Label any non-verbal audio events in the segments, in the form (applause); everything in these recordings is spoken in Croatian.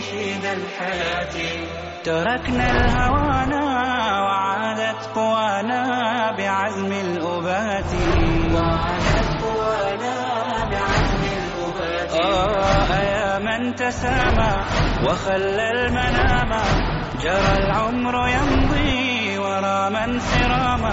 نشيد الحياة. تركنا الهوانا وعادت قوانا بعزم الأبات. وعادت قوانا بعزم الأبات. آه يا من تسامى وخلى المنام. جرى العمر يمضي ورا من سراما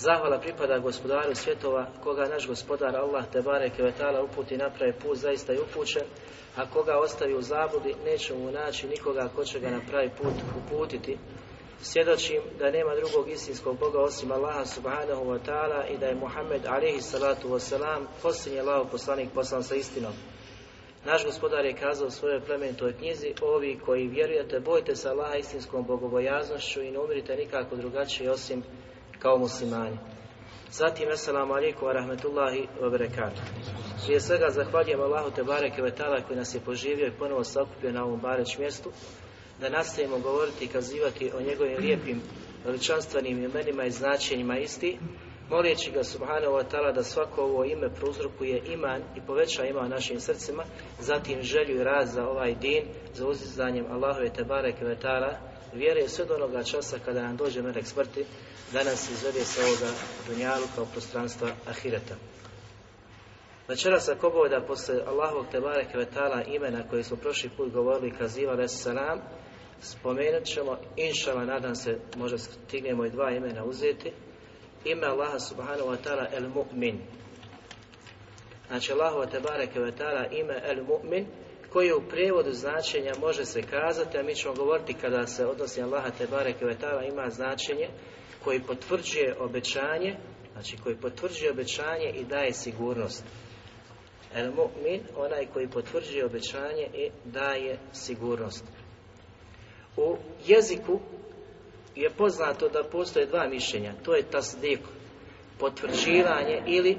Zahvala pripada gospodaru svjetova, koga naš gospodar Allah te bareke ve ta'ala uputi napravi put zaista je upućen, a koga ostavi u zabudi neće mu naći nikoga ko će ga na pravi put uputiti. Svjedočim da nema drugog istinskog Boga osim Allaha subhanahu wa ta'ala i da je Muhammed alihi salatu wasalam posljednji Allahov poslanik poslan sa istinom. Naš gospodar je kazao u svojoj plemenitoj knjizi, ovi koji vjerujete, bojte se Allaha istinskom bogobojaznošću i ne umirite nikako drugačije osim kao muslimani. Zatim, assalamu alaikum wa rahmetullahi wa barakatuh. Prije svega zahvaljujem Allahu te bareke ve ta'ala koji nas je poživio i ponovo sakupio na ovom bareć mjestu, da nastavimo govoriti i kazivati o njegovim lijepim veličanstvenim imenima i značenjima isti, molijeći ga subhanahu wa ta'ala da svako ovo ime prouzrokuje iman i poveća iman našim srcima, zatim želju i rad za ovaj din, za uzizanjem Allahove te bareke ve ta'ala, vjere sve do onoga časa kada nam dođe melek smrti, da nas izvede sa ovoga dunjalu kao prostranstva ahireta. Večeras ako Bog da posle Allahovog Tebare Kvetala imena koje smo prošli put govorili i kazivali salam, spomenut ćemo, inšala, nadam se, možda stignemo i dva imena uzeti, ime Allaha subhanahu wa ta'ala el mu'min. Znači Allahova Tebare Kvetala ime el mu'min, koji u prijevodu značenja može se kazati, a mi ćemo govoriti kada se odnosi Allaha Tebare Kvetala ima značenje koji potvrđuje obećanje, znači koji potvrđuje obećanje i daje sigurnost. El mu'min, onaj koji potvrđuje obećanje i daje sigurnost. U jeziku je poznato da postoje dva mišljenja, to je tasdik, potvrđivanje ili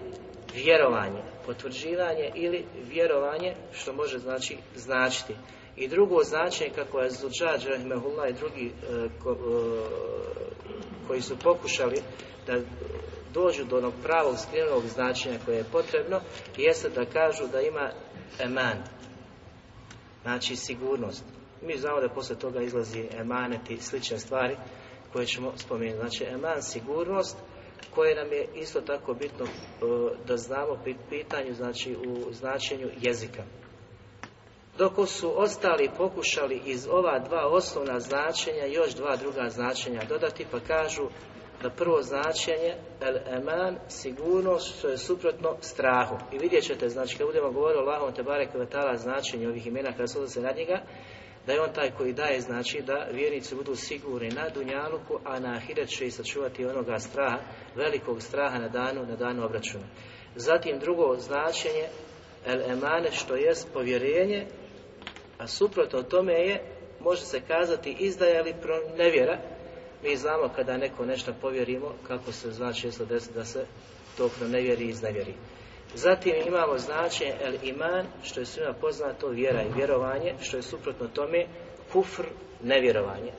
vjerovanje. Potvrđivanje ili vjerovanje, što može znači značiti. I drugo značenje, kako je Zuđađ, i drugi e, ko, e, koji su pokušali da dođu do onog pravog skrivenog značenja koje je potrebno, jeste da kažu da ima eman, znači sigurnost. Mi znamo da posle toga izlazi emanet i slične stvari koje ćemo spomenuti. Znači eman sigurnost koje nam je isto tako bitno da znamo pitanju, znači u značenju jezika. Dok su ostali pokušali iz ova dva osnovna značenja još dva druga značenja dodati, pa kažu da prvo značenje el eman, sigurnost, što je suprotno strahu. I vidjet ćete, znači, kad budemo govorili o Allahom te barek značenje ovih imena kada se odnose na njega, da je on taj koji daje, znači, da vjernici budu sigurni na Dunjaluku, a na Ahiret će i sačuvati onoga straha, velikog straha na danu, na danu obračuna. Zatim drugo značenje el emane, što jest povjerenje, a suprotno tome je, može se kazati izdaja ili nevjera, mi znamo kada neko nešto povjerimo, kako se zna često desiti da se to pronevjeri i iznevjeri. Zatim imamo značenje el iman, što je svima poznato, vjera i vjerovanje, što je suprotno tome kufr, nevjerovanje.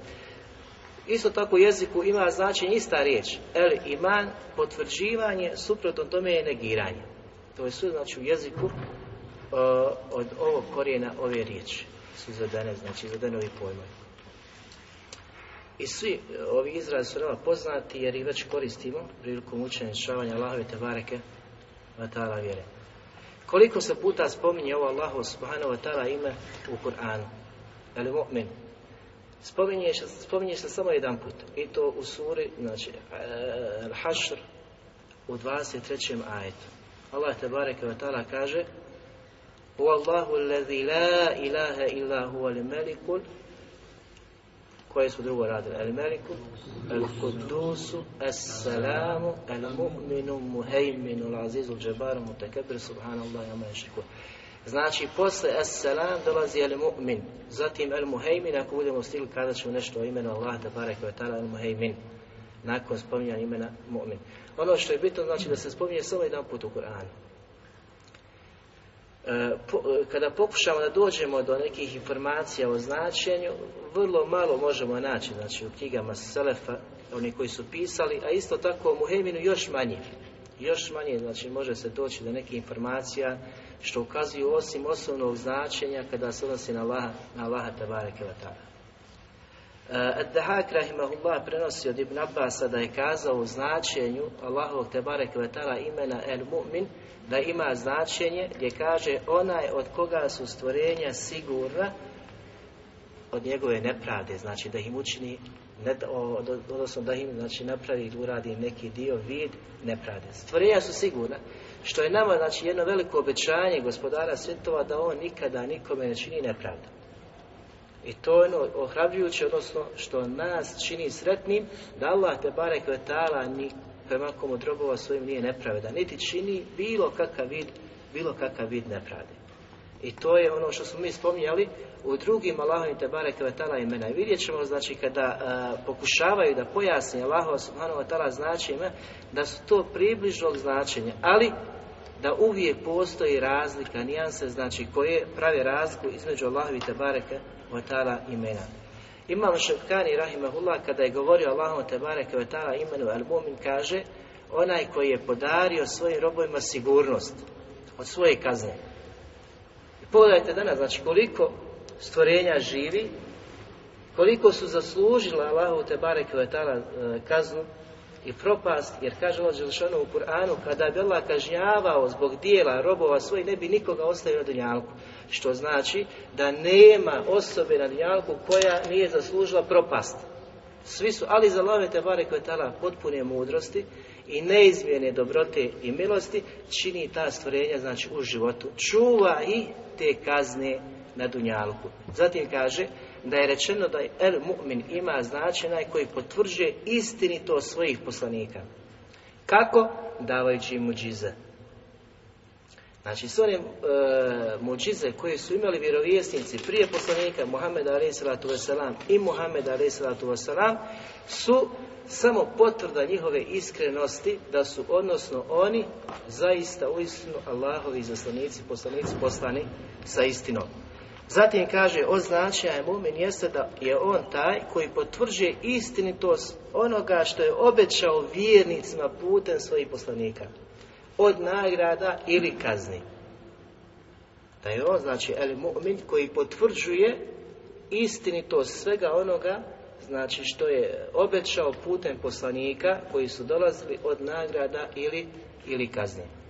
Isto tako u jeziku ima značenje ista riječ, el iman, potvrđivanje, suprotno tome je negiranje. To je sve znači u jeziku od ovog korijena ove riječi su izvedene, znači izvedene ovi pojmovi. I svi ovi izrazi su nama poznati jer ih već koristimo prilikom učenja šavanja Allahove te bareke wa ta'ala vjere. Koliko se puta spominje ovo Allahu subhanahu wa ta'ala ime u Kur'anu? el mu'min. Spominje, spominje se samo jedan put. I to u suri, znači, Al-Hashr u 23. ajetu. Allah te bareke ta'ala kaže Allahu allazi la ilaha illa huwa al-malikul koje su drugo radili? Al-Maliku, Al-Qudusu, As-Salamu, Al-Mu'minu, Muhejminu, Al-Azizu, Al-Jabaru, Mutakabir, Subhanallah, Jama. Znači, posle As-Salam dolazi Al-Mu'min, zatim Al-Muhejmin, ako budemo u stilu kada ćemo nešto o imenu Allah, da barek ta'ala Al-Muhejmin, nakon spominjanja imena Mu'min. Ono što je bitno znači da se spominje samo jedan put u Kur'anu. Kada pokušamo da dođemo do nekih informacija o značenju, vrlo malo možemo naći znači, u knjigama Selefa, oni koji su pisali, a isto tako u Muheminu još manje. Još manje, znači može se doći do nekih informacija što ukazuju osim osnovnog značenja kada se odnosi na Allaha, na Allaha tabareke wa ta'ala. Ad-Dahak rahimahullah prenosi od Ibn Abbasa da je kazao u značenju Allahovog tebarek vetala imena El Mu'min da ima značenje gdje kaže onaj od koga su stvorenja sigurna od njegove nepravde, znači da im učini ne, odnosno da im znači, napravi ili uradi neki dio vid nepravde. Stvorenja su sigurna, što je nama znači, jedno veliko obećanje gospodara svjetova da on nikada nikome ne čini nepravdu. I to je ono ohrabrujuće, odnosno što nas čini sretnim, da Allah te barek vetala ni prema komu svojim nije nepravedan, niti čini bilo kakav vid, bilo kakav vid nepravde. I to je ono što smo mi spominjali u drugim Allahovim te barek vetala imena. I vidjet ćemo, znači, kada pokušavaju da pojasni Allahova subhanahu wa ta'ala značenja, da su to približnog značenja, ali da uvijek postoji razlika, nijanse, znači, koje prave razliku između Allahovi te bareke ta'ala imena. Imam Ševkani rahimahullah kada je govorio Allahom te bareke ve ta'ala imenu al-mumin kaže onaj koji je podario svojim robovima sigurnost od svoje kazne. I pogledajte danas, znači koliko stvorenja živi, koliko su zaslužila Allahu te bareke ve ta'ala kaznu i propast, jer kaže Allah Đelšanu u Kur'anu, kada bi Allah kažnjavao zbog dijela robova svojih, ne bi nikoga ostavio na dunjalku. Što znači da nema osobe na dunjalku koja nije zaslužila propast. Svi su, ali za lave te bare koje tala potpune mudrosti i neizmjene dobrote i milosti, čini ta stvorenja, znači u životu, čuva i te kazne na dunjalku. Zatim kaže, da je rečeno da el mu'min ima značenaj koji potvrđuje istinito svojih poslanika. Kako? Davajući im muđize. Znači, s onim e, muđize koje su imali vjerovjesnici prije poslanika Muhammeda a.s. i Muhammeda a.s. su samo potvrda njihove iskrenosti da su, odnosno oni, zaista uistinu Allahovi zaslanici, poslanici poslani sa istinom. Zatim kaže označenja je mumin jeste da je on taj koji potvrđuje istinitost onoga što je obećao vjernicima putem svojih poslanika. Od nagrada ili kazni. Da je on znači el mu'min koji potvrđuje istinitost svega onoga znači što je obećao putem poslanika koji su dolazili od nagrada ili, ili kazni.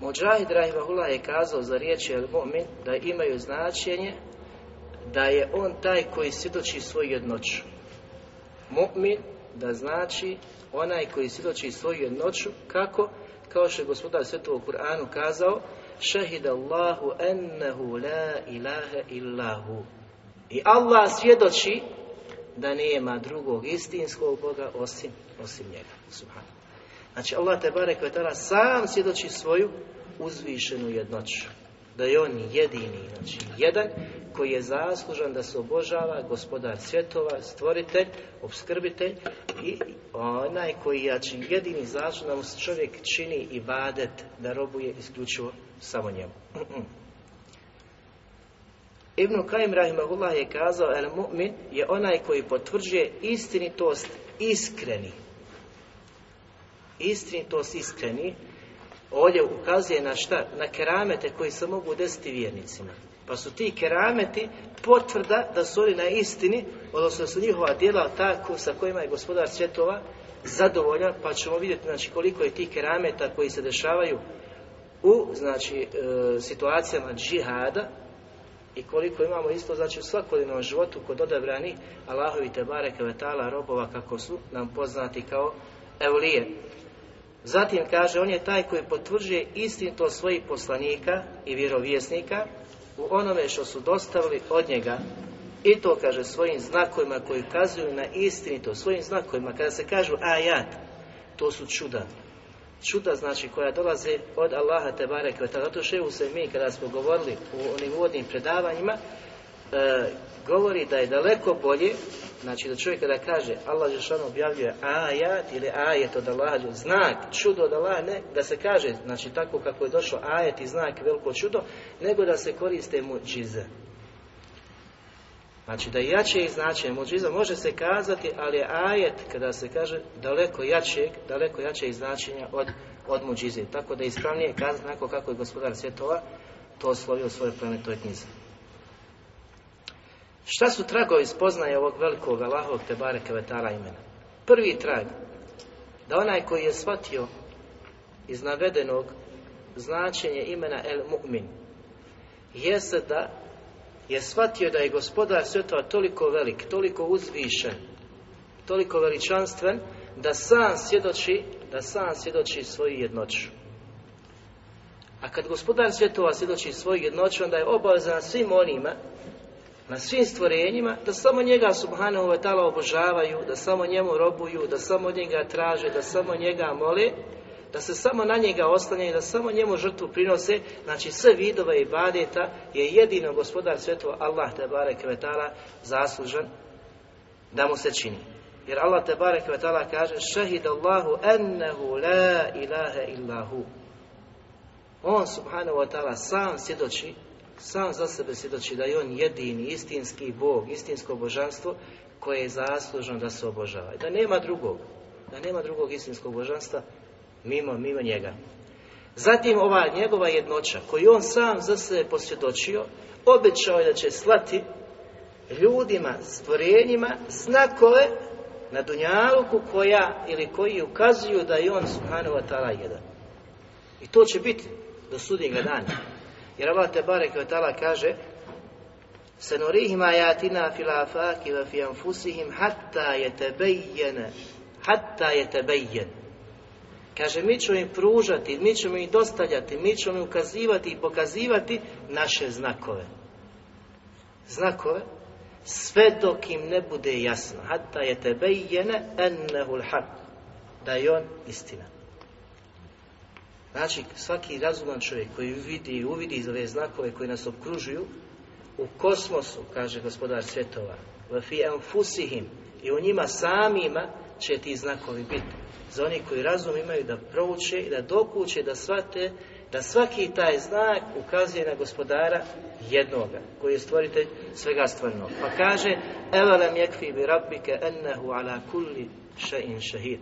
Mođahid Rahimahullah je kazao za riječi El Mu'min da imaju značenje da je on taj koji svjedoči svoju jednoću. Mu'min da znači onaj koji svjedoči svoju jednoću kako? Kao što je gospodar svetu u Kur'anu kazao Šahid Allahu ennehu la ilaha illahu I Allah svjedoči da nema drugog istinskog Boga osim, osim njega. Subhanu. Znači Allah te barek vetala sam svjedoči svoju uzvišenu jednoću. Da je on jedini, znači jedan koji je zaslužan da se obožava gospodar svjetova, stvoritelj, obskrbitelj i onaj koji je znači, jedini zaslužan da mu čovjek čini i badet da robuje isključivo samo njemu. (clears throat) Ibn Kajim Rahimahullah je kazao El mu'min je onaj koji potvrđuje istinitost iskreni istinitost iskreni, ovdje ukazuje na šta? Na keramete koji se mogu desiti vjernicima. Pa su ti kerameti potvrda da su oni na istini, odnosno da su njihova djela tako sa kojima je gospodar svjetova zadovoljan, pa ćemo vidjeti znači, koliko je tih kerameta koji se dešavaju u znači, e, situacijama džihada, i koliko imamo isto znači u svakodnevnom životu kod odabrani Allahovi te bareke vetala robova kako su nam poznati kao evlije. Zatim kaže, on je taj koji potvrđuje istinito svojih poslanika i vjerovjesnika u onome što su dostavili od njega. I to kaže svojim znakovima koji kazuju na istinito, svojim znakovima, kada se kažu ajat, to su čuda. Čuda znači koja dolaze od Allaha te barek zato što se mi kada smo govorili u onim uvodnim predavanjima, e, govori da je daleko bolje, znači da čovjek kada kaže Allah Žešano objavljuje ajat ili ajet od Allaha, znak, čudo od Allaha, ne da se kaže, znači tako kako je došlo ajet i znak, veliko čudo, nego da se koriste muđize. Znači da je jače značenje muđiza može se kazati, ali je ajet kada se kaže daleko jačeg, daleko jače značenja od, od muđize. Tako da je ispravnije kazati kako je gospodar svjetova to oslovio u svojoj knjizi. Šta su tragovi spoznaje ovog velikog Allahovog Tebare Kevetala imena? Prvi trag, da onaj koji je shvatio iz navedenog značenje imena El Mu'min, jeste da je shvatio da je gospodar svjetova toliko velik, toliko uzvišen, toliko veličanstven, da sam svjedoči, da sam svjedoči svoju jednoću. A kad gospodar svjetova svjedoči svoju jednoću, onda je obavezan svim onima, na svim stvorenjima, da samo njega subhanahu wa ta'ala obožavaju, da samo njemu robuju, da samo njega traže, da samo njega mole, da se samo na njega oslanjaju, da samo njemu žrtvu prinose, znači sve vidove i badeta je jedino gospodar svjetova Allah te barek zaslužan da mu se čini. Jer Allah te barek kaže šahid Allahu ennehu la ilaha illahu. On subhanahu wa ta'ala sam svjedoči, sam za sebe svjedoči da je on jedini istinski Bog, istinsko božanstvo koje je zaslužno da se obožava. Da nema drugog, da nema drugog istinskog božanstva mimo, mimo njega. Zatim ova njegova jednoća koju on sam za sebe posvjedočio, obećao je da će slati ljudima, stvorenjima znakove na Dunjaluku koja ili koji ukazuju da je on subhanahu wa jedan. I to će biti do sudnjega dana. Jer Allah te barek wa ta'ala kaže Senurihim ajatina fil afaki wa fi anfusihim hatta yatabayyana hatta yatabayyana Kaže, mi ćemo im pružati, mi ćemo im dostavljati, mi ćemo im ukazivati i pokazivati naše znakove. Znakove, sve dok im ne bude jasno. Hatta je tebe jene. Da je on istina. Znači, svaki razuman čovjek koji vidi i uvidi ove znakove koji nas okružuju, u kosmosu, kaže gospodar svjetova, fi i u njima samima će ti znakovi biti za oni koji razum imaju da prouče i da dokuće, da shvate da svaki taj znak ukazuje na gospodara jednoga, koji je stvoritelj svega stvornog. Pa kaže, evelem jekfi bi rabbike ennehu ala kulli še'in šehid.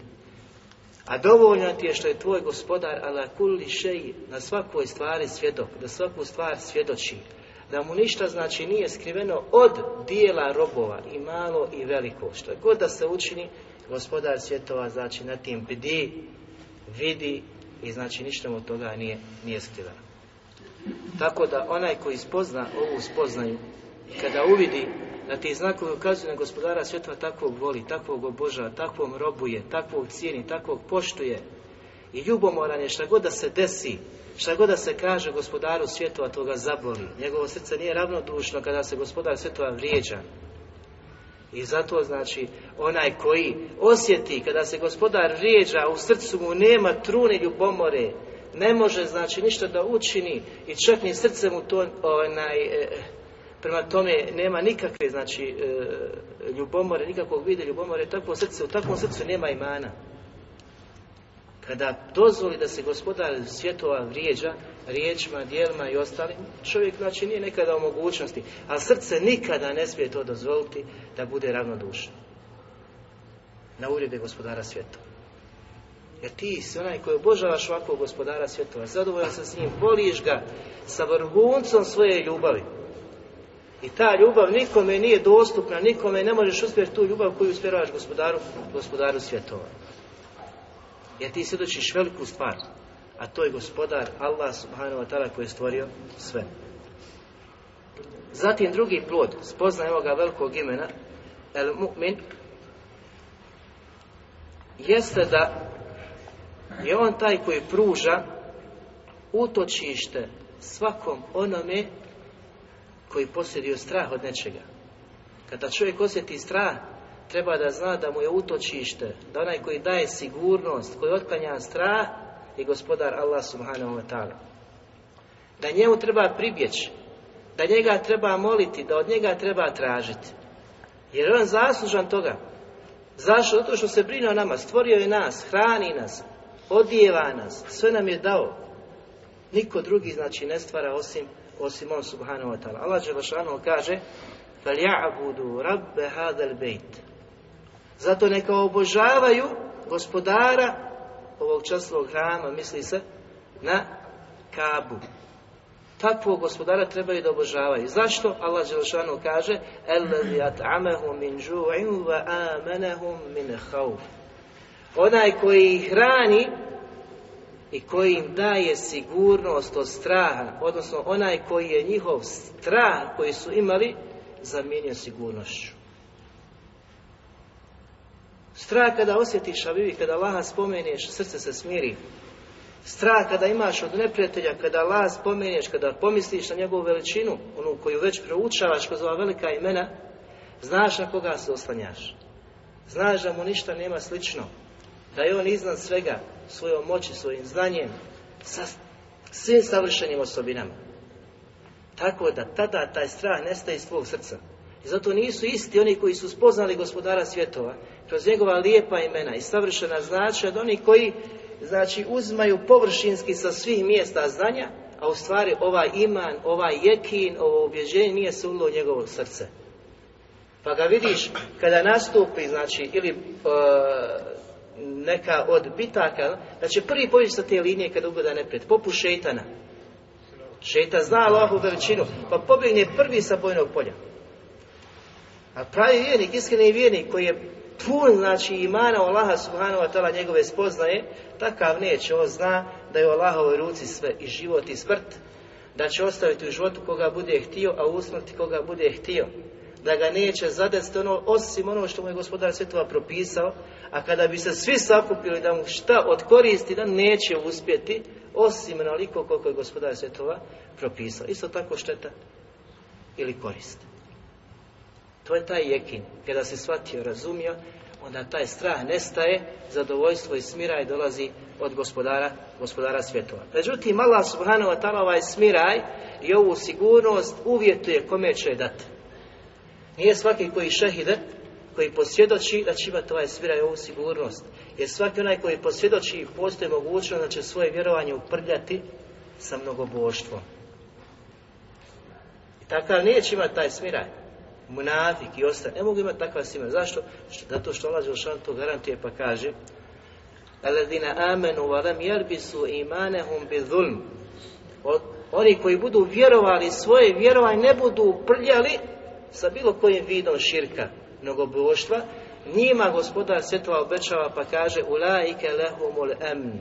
A dovoljno ti je što je tvoj gospodar ala kulli še'i na svakoj stvari svjedok, da svaku stvar svjedoči, da mu ništa znači nije skriveno od dijela robova i malo i veliko, što god da se učini, gospodar svjetova, znači na tim bdi, vidi i znači ništa mu toga nije, nije skriveno. Tako da onaj koji spozna ovu spoznaju kada uvidi da ti znakovi ukazuju na gospodara svjetova takvog voli, takvog obožava, takvom robuje, takvog cijeni, takvog poštuje i ljubomoran je šta god da se desi, šta god da se kaže gospodaru svjetova, toga zaboli. Njegovo srce nije ravnodušno kada se gospodar svjetova vrijeđa. I zato znači onaj koji osjeti kada se gospodar vrijeđa u srcu mu nema trune ljubomore ne može znači ništa da učini i čak ni srce mu to onaj e, prema tome nema nikakve znači e, ljubomore nikakvog vide ljubomore takvo srce u takvom srcu nema imana kada dozvoli da se gospodar svjetova vrijeđa riječima, dijelima i ostalim, čovjek znači nije nekada u mogućnosti, a srce nikada ne smije to dozvoliti da bude ravnodušno. Na uredbe gospodara svjetova. Jer ti si onaj koji obožavaš ovakvog gospodara svjetova, zadovoljan sa s njim, voliš ga sa vrhuncom svoje ljubavi. I ta ljubav nikome nije dostupna, nikome ne možeš uspjeti tu ljubav koju uspjeravaš gospodaru, gospodaru svjetova. Jer ti svjedočiš veliku stvar, a to je gospodar Allah subhanahu wa ta'ala koji je stvorio sve. Zatim drugi plod, spoznaje ovoga velikog imena, el mu'min, jeste da je on taj koji pruža utočište svakom onome koji posjedio strah od nečega. Kada čovjek osjeti strah, treba da zna da mu je utočište, da onaj koji daje sigurnost, koji otklanja strah, je gospodar Allah subhanahu wa ta'ala. Da njemu treba pribjeći, da njega treba moliti, da od njega treba tražiti. Jer on zaslužan toga. Zašto? Zato što se brine o nama, stvorio je nas, hrani nas, odijeva nas, sve nam je dao. Niko drugi znači ne stvara osim, osim on subhanahu wa ta'ala. Allah Đelešanu kaže فَلْيَعْبُدُوا رَبَّ هَذَا الْبَيْتِ Zato neka obožavaju gospodara ovog časnog hrama, misli se, na Kabu. Takvog gospodara trebaju da obožavaju. Zašto? Allah Đelešanu kaže الَّذِي أَتْعَمَهُمْ مِنْ جُوعٍ وَآمَنَهُمْ مِنْ خَوْفٍ Onaj koji ih hrani i koji im daje sigurnost od straha, odnosno onaj koji je njihov strah koji su imali, zamijenio sigurnošću. Strah kada osjetiš, a vivi, kada Allaha spomeneš, srce se smiri. Strah kada imaš od neprijatelja, kada Allah spomeneš, kada pomisliš na njegovu veličinu, onu koju već proučavaš kroz ova velika imena, znaš na koga se oslanjaš. Znaš da mu ništa nema slično, da je on iznad svega, svojom moći, svojim znanjem, sa svim savršenim osobinama. Tako da tada taj strah nestaje iz tvog srca. I zato nisu isti oni koji su spoznali gospodara svjetova, kroz njegova lijepa imena i savršena značaja, od onih koji znači uzmaju površinski sa svih mjesta znanja, a u stvari ovaj iman, ovaj jekin, ovo ubjeđenje nije se ulilo u njegovo srce. Pa ga vidiš kada nastupi, znači, ili neka od bitaka, da će prvi poći sa te linije kada ugleda neprijed, poput šeitana. Šeitan zna Allahu veličinu, pa pobjegne prvi sa bojnog polja. A pravi vjernik, iskreni vjernik koji je pun, znači, imana Allaha subhanahu wa ta'ala njegove spoznaje, takav neće, on zna da je u Allahovoj ruci sve, i život i smrt, da će ostaviti u životu koga bude htio, a u smrti koga bude htio da ga neće zadesti ono, osim ono što mu je gospodar svjetova propisao, a kada bi se svi sakupili da mu šta odkoristi, da neće uspjeti, osim onoliko koliko je gospodar svjetova propisao. Isto tako šteta ili korist. To je taj jekin. Kada se shvatio, razumio, onda taj strah nestaje, zadovoljstvo i smiraj dolazi od gospodara, gospodara svjetova. Međutim, Allah subhanahu wa ta'ala ovaj smiraj i ovu sigurnost uvjetuje kome će dati. Nije svaki koji šehide, koji posvjedoči da će imati ovaj svira ovu sigurnost. Jer svaki onaj koji posvjedoči postoji mogućnost da će svoje vjerovanje uprljati sa mnogoboštvom. I takav neće imati taj smiraj. Munafik i ostane. Ne mogu imati takav smiraj. Zašto? Zato što Allah Želšan to garantuje pa kaže Aladina amenu valam jelbisu imanehum bi zulm. Oni koji budu vjerovali svoje vjerovanje ne budu uprljali sa bilo kojim vidom širka mnogoboštva, njima gospodar svjetova obećava pa kaže ulaike lehumul emn.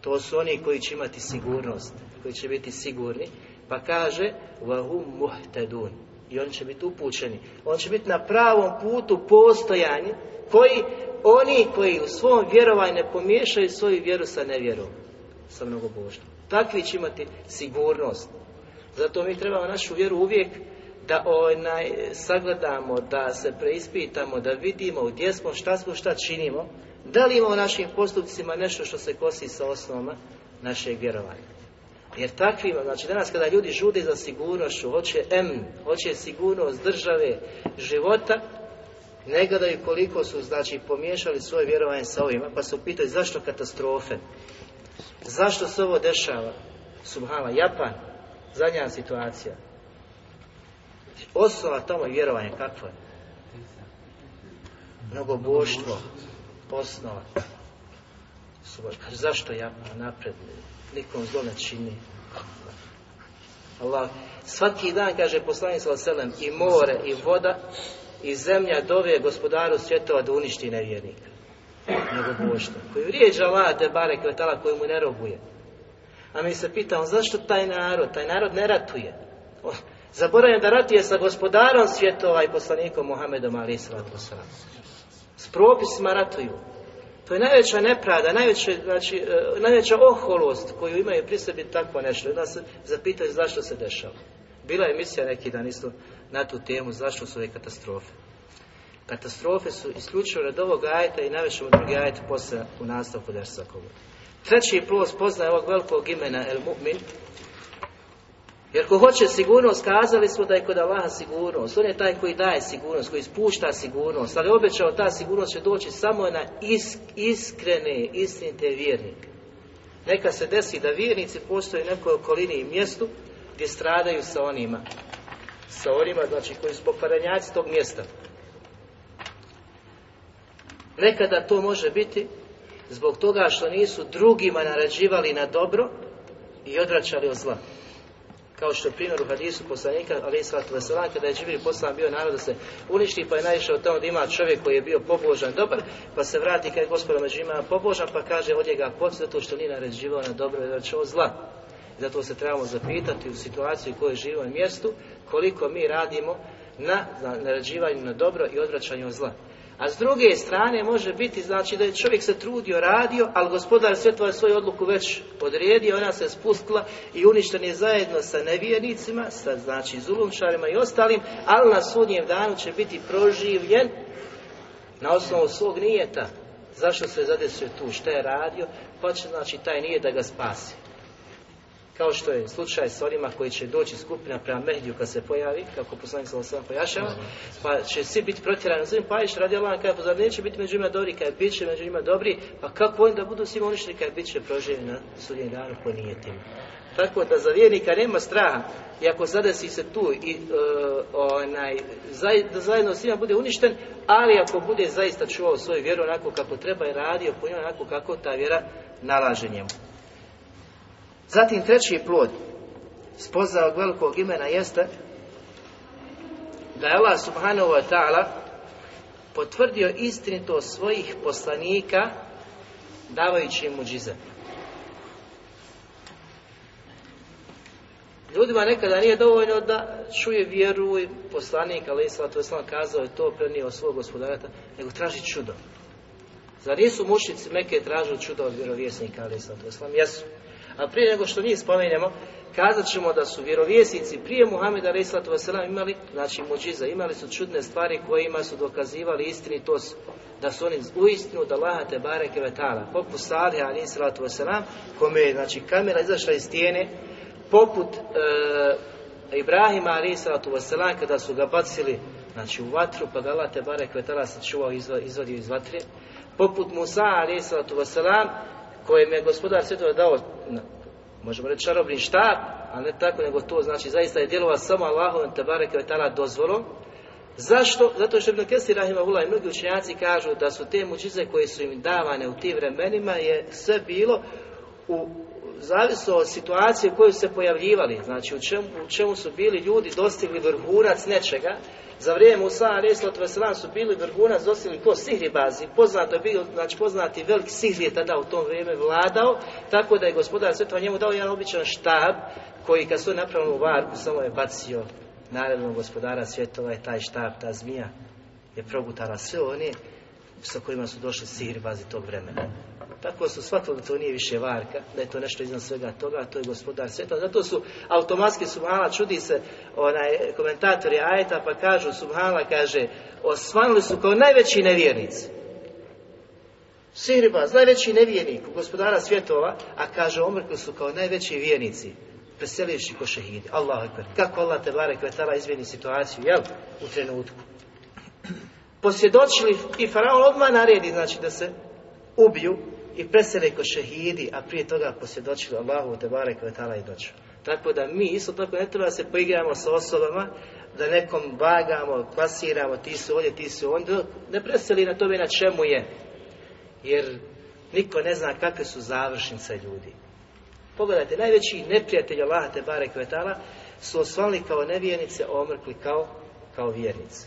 To su oni koji će imati sigurnost, koji će biti sigurni, pa kaže vahum muhtedun. I oni će biti upućeni. On će biti na pravom putu postojanja koji oni koji u svom vjerovanju ne pomiješaju svoju vjeru sa nevjerom, sa mnogoboštvom. Takvi će imati sigurnost. Zato mi trebamo našu vjeru uvijek da onaj, sagledamo, da se preispitamo, da vidimo gdje smo, šta smo, šta činimo, da li imamo u našim postupcima nešto što se kosi sa osnovama našeg vjerovanja. Jer takvima, znači danas kada ljudi žude za sigurnošću, hoće M, hoće sigurnost države, života, ne gledaju koliko su, znači, pomiješali svoje vjerovanje sa ovima, pa se upitaju zašto katastrofe, zašto se ovo dešava, Subhala, Japan, zadnja situacija, Osnova tamo je vjerovanje kakvo je? Mnogoboštvo, osnova. Kaže, zašto ja napred? Nikom zlo ne čini. Allah, svaki dan, kaže poslanik selem i more, i voda, i zemlja dove gospodaru svjetova da uništi nevjernika. Mnogoboštvo. Koji vrijeđa Allah, te bare kvetala koji mu ne robuje. A mi se pitamo, zašto taj narod? Taj narod ne ratuje. Zaboravljaju da ratuje sa gospodarom svjetova i poslanikom Muhammedom ali S propisima ratuju. To je najveća nepravda, najveća, znači, e, najveća oholost koju imaju pri sebi takvo nešto. Onda se zapitaju zašto se dešava. Bila je emisija neki dan isto na tu temu zašto su ove katastrofe. Katastrofe su isključivo od ovog ajeta i najvećemo drugi ajet posle u nastavku Dersa Treći plus poznaje ovog velikog imena El Mu'min, jer ko hoće sigurnost, kazali smo da je kod Allaha sigurnost. On je taj koji daje sigurnost, koji spušta sigurnost. Ali obećao ta sigurnost će doći samo na iskrene, istinite vjernike. Neka se desi da vjernici postoje u nekoj okolini i mjestu gdje stradaju sa onima. Sa onima, znači, koji su pokvaranjaci tog mjesta. Nekada to može biti zbog toga što nisu drugima narađivali na dobro i odvraćali od zla. Kao što je primjer u hadisu poslanika, ali i veselam, kada je Džibril poslan bio narod da se uništi, pa je naišao tamo da ima čovjek koji je bio pobožan, dobar, pa se vrati kada je gospoda među njima pobožan, pa kaže od njega zato što nije naređivao na dobro i od zla. Zato se trebamo zapitati u situaciji u kojoj živimo mjestu, koliko mi radimo na naređivanju na dobro i odvraćanju od zla. A s druge strane može biti znači da je čovjek se trudio, radio, ali gospodar svjetova je svoju odluku već odredio, ona se spustila i uništen je zajedno sa nevjernicima, sa znači zulumčarima i ostalim, ali na sudnjem danu će biti proživljen na osnovu svog nijeta. Zašto se zadesio tu? Što je radio? Pa će znači taj nije da ga spasi kao što je slučaj s onima koji će doći skupina prema Mehdiju kad se pojavi, kako poslanik sa osam pojašava, pa će svi biti protjerani svim pa radi Allah, kada pa zar neće biti među njima dobri, kada bit će među njima dobri, pa kako oni da budu svi uništeni kada bit će proživljeni na sudnjem danu po tim. Tako da za vjernika nema straha i ako zadesi se tu i uh, onaj, da zajedno svima bude uništen, ali ako bude zaista čuvao svoju vjeru onako kako treba i radio po njoj onako kako ta vjera nalaže njemu. Zatim treći plod spoznao velikog imena jeste da je Allah subhanahu wa ta'ala potvrdio istinito svojih poslanika davajući im muđize. Ljudima nekada nije dovoljno da čuje vjeru i poslanik, ali to je kazao je to prenio svog gospodarata, nego traži čudo. Zar nisu mušnici Meke tražili čudo od vjerovjesnika, ali to je Jesu. A prije nego što njih spomenemo, kazat ćemo da su vjerovjesnici prije Muhameda a.s. imali, znači muđiza, imali su čudne stvari kojima su dokazivali istinitost da su oni uistinu da Laha te bareke vetala, poput Salih a.s. kome je znači kamera izašla iz stijene, poput e, Ibrahima a.s. kada su ga bacili znači u vatru, pa ga Allah te bareke vetala se čuvao izvadio iz vatre, poput Musa a.s kojem je gospodar svjetova dao, možemo reći čarobni štab, a ne tako, nego to znači zaista je djelova samo Allahom te bareke dozvolom. Zašto? Zato što Ibn Kesir Rahimahullah i mnogi učenjaci kažu da su te mučize koje su im davane u tim vremenima je sve bilo u zavisno od situacije u kojoj su se pojavljivali, znači u čemu, u čemu su bili ljudi dostigli vrhunac nečega, za vrijeme Musa a.s. su bili vrhunac dostigli ko bazi. Poznato je bio, znači poznati veliki sihri je tada u tom vrijeme vladao, tako da je gospodar svjetova njemu dao jedan običan štab koji kad su napravili u varku samo je bacio narednog gospodara svjetova je taj štab, ta zmija je progutala sve one sa kojima su došli bazi tog vremena. Tako su shvatili da to nije više varka, da je to nešto iznad svega toga, to je gospodar sveta. Zato su automatski subhala, čudi se onaj komentatori ajeta pa kažu subhala kaže osvanuli su kao najveći nevjernici. Sihribaz, najveći nevjernik u gospodara svjetova, a kaže omrkli su kao najveći vjernici preselivši ko šehidi. Allah Kako Allah te bare kvetala izmjeni situaciju, jel? U trenutku. Posvjedočili i faraon odmah naredi, znači da se ubiju i presele ko šehidi, a prije toga posvjedočili Allahu te bare kvetala i doću. Tako da mi isto tako ne treba se poigramo sa osobama, da nekom vagamo, klasiramo, ti su ovdje, ti su onda, ne preseli na tome na čemu je. Jer niko ne zna kakve su završnice ljudi. Pogledajte, najveći neprijatelj Allaha te bare kvetala su osvalili kao nevjernice, omrkli kao, kao vjernice.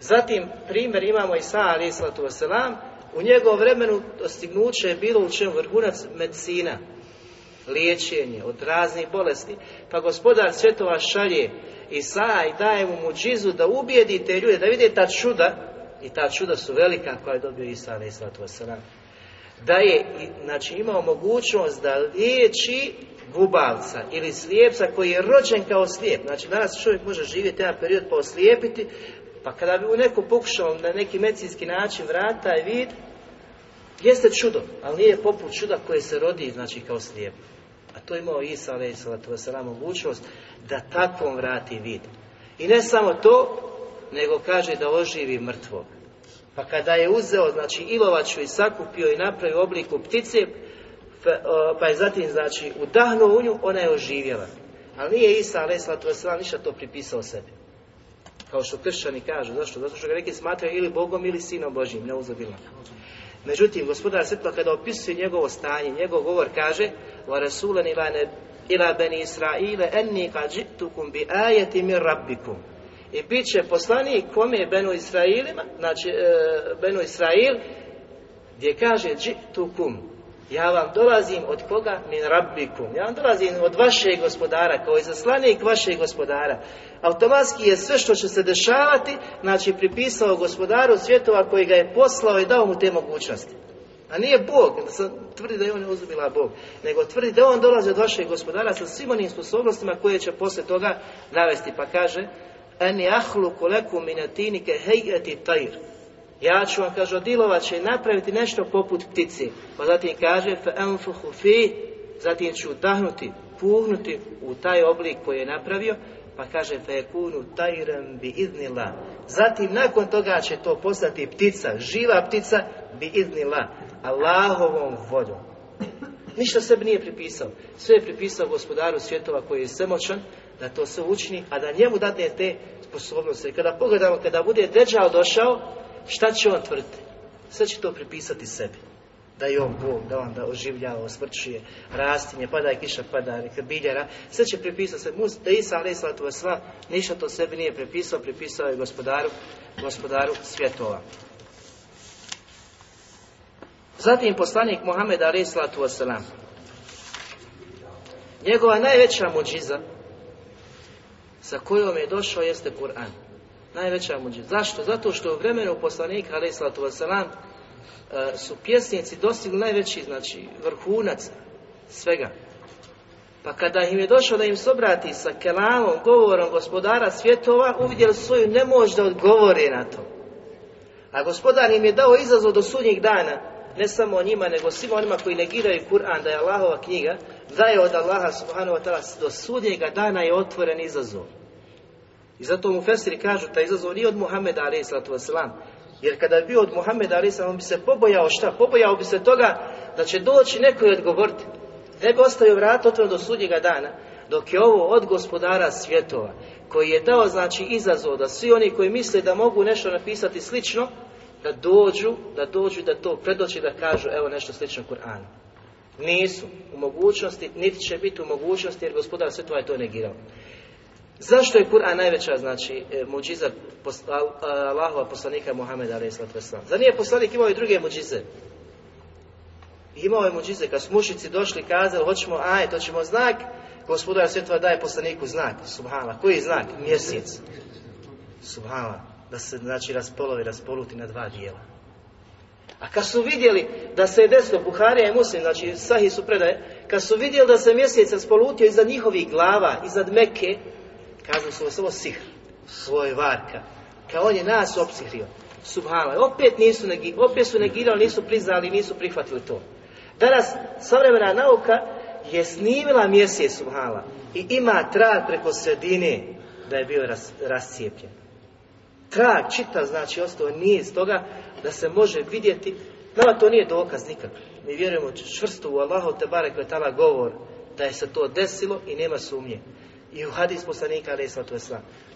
Zatim, primjer imamo Isa alaih sallatu wasalam, u njegovom vremenu dostignuće je bilo u čemu vrhunac medicina. liječenje od raznih bolesti. Pa gospodar svjetova šalje Isa i daje mu muđizu da ubijedi te ljude, da vide ta čuda, i ta čuda su velika koja je dobio Isa alaih Da je, znači, imao mogućnost da liječi gubavca ili slijepca koji je rođen kao slijep. Znači, danas čovjek može živjeti jedan period pa oslijepiti, pa kada bi u neko pokušao na neki medicinski način vratiti taj vid, jeste čudo, ali nije poput čuda koje se rodi, znači, kao slijep. A to je imao Isa, alaih mogućnost da takvom vrati vid. I ne samo to, nego kaže da oživi mrtvog. Pa kada je uzeo, znači, ilovaču i sakupio i napravio obliku ptice, pa je zatim, znači, udahnuo u nju, ona je oživjela. Ali nije Isa, sallatu ništa to pripisao sebi. Kao što kršćani kažu, zašto? Zato što ga neki smatraju ili Bogom ili Sinom Božim, neuzobilno. Međutim, gospodar Svetla kada opisuje njegovo stanje, njegov govor kaže wa rasulan ila, ne, bani Israile enni kad žitukum bi ajeti mir rabbikum. I bit će poslanik kome je Benu Israilima, znači e, Benu Israil, gdje kaže žitukum, ja vam dolazim od koga? Min rabbikum. Ja vam dolazim od vašeg gospodara, kao izaslanik vašeg gospodara. Automatski je sve što će se dešavati, znači pripisao gospodaru svjetova koji ga je poslao i dao mu te mogućnosti. A nije Bog, tvrdi da je on uzubila Bog, nego tvrdi da on dolazi od vašeg gospodara sa svim onim sposobnostima koje će poslije toga navesti. Pa kaže, Ani ahlu koleku minatinike hejeti tajr. Ja ću vam, kaže, od će napraviti nešto poput ptice. Pa zatim kaže, fe fi, zatim ću udahnuti, puhnuti u taj oblik koji je napravio, pa kaže, fe kunu tajran bi iznila. Zatim, nakon toga će to postati ptica, živa ptica, bi iznila, Allahovom voljom. Ništa sebi nije pripisao. Sve je pripisao gospodaru svjetova koji je svemoćan, da to sve učini, a da njemu dadne te sposobnosti. Kada pogledamo, kada bude Deđal došao, Šta će on tvrditi? Sve će to pripisati sebi. Da je on Bog, da on da oživljava, osvrćuje, rastinje, pada kiša, pada neka biljara. Sve će pripisati sebi. Da Isa alaih sva ništa to sebi nije pripisao, pripisao je gospodaru, gospodaru svjetova. Zatim poslanik Muhammed alaih sallatu Njegova najveća muđiza sa kojom je došao jeste Kur'an. Najveća muđe. Zašto? Zato što u vremenu poslanika, alaih sallatu wasalam, su pjesnici dostigli najveći, znači, vrhunac svega. Pa kada im je došao da im se obrati sa kelamom, govorom gospodara svjetova, uvidjeli su svoju nemoć da odgovore na to. A gospodar im je dao izazov do sudnjeg dana, ne samo njima, nego svima onima koji negiraju Kur'an, da je Allahova knjiga, da je od Allaha subhanahu wa ta'ala do sudnjega dana je otvoren izazov. I zato mu Fesiri kažu, taj izazov nije od Muhammeda a.s. Jer kada je bio od Muhammeda a.s. on bi se pobojao šta? Pobojao bi se toga da će doći neko i odgovoriti. Ne bi ostavio vrat otvoreno do sudnjega dana. Dok je ovo od gospodara svjetova, koji je dao znači izazov da svi oni koji misle da mogu nešto napisati slično, da dođu, da dođu da to predoći da kažu evo nešto slično Kur'anu. Nisu u mogućnosti, niti će biti u mogućnosti jer gospodar svjetova je to negirao. Zašto je Kur'an najveća, znači, e, muđiza Allahova poslanika Muhammeda a.s. Zar nije poslanik imao i druge muđize? Imao je muđize, kad su mušici došli kazali, hoćemo aj, to ćemo znak, gospodar svjetova daje poslaniku znak, subhala. Koji znak? Mjesec. Subhala. Da se, znači, raspolovi, raspoluti na dva dijela. A kad su vidjeli da se je desilo, Buharija i Muslim, znači sahi su predaje, kad su vidjeli da se mjesec raspolutio iza njihovih glava, iznad Mekke, Kažu su samo sihr, svoj varka. Kao on je nas opsihrio. Subhala. Opet nisu opet su negirali, nisu priznali, nisu prihvatili to. Danas savremena nauka je snimila mjesec Subhala i ima trag preko sredine da je bio ras, rascijepljen. Trag čita znači ostao niz toga da se može vidjeti Nama to nije dokaz nikak. Mi vjerujemo čvrsto u Allahu te barek govor da je se to desilo i nema sumnje i u hadis poslanika alaih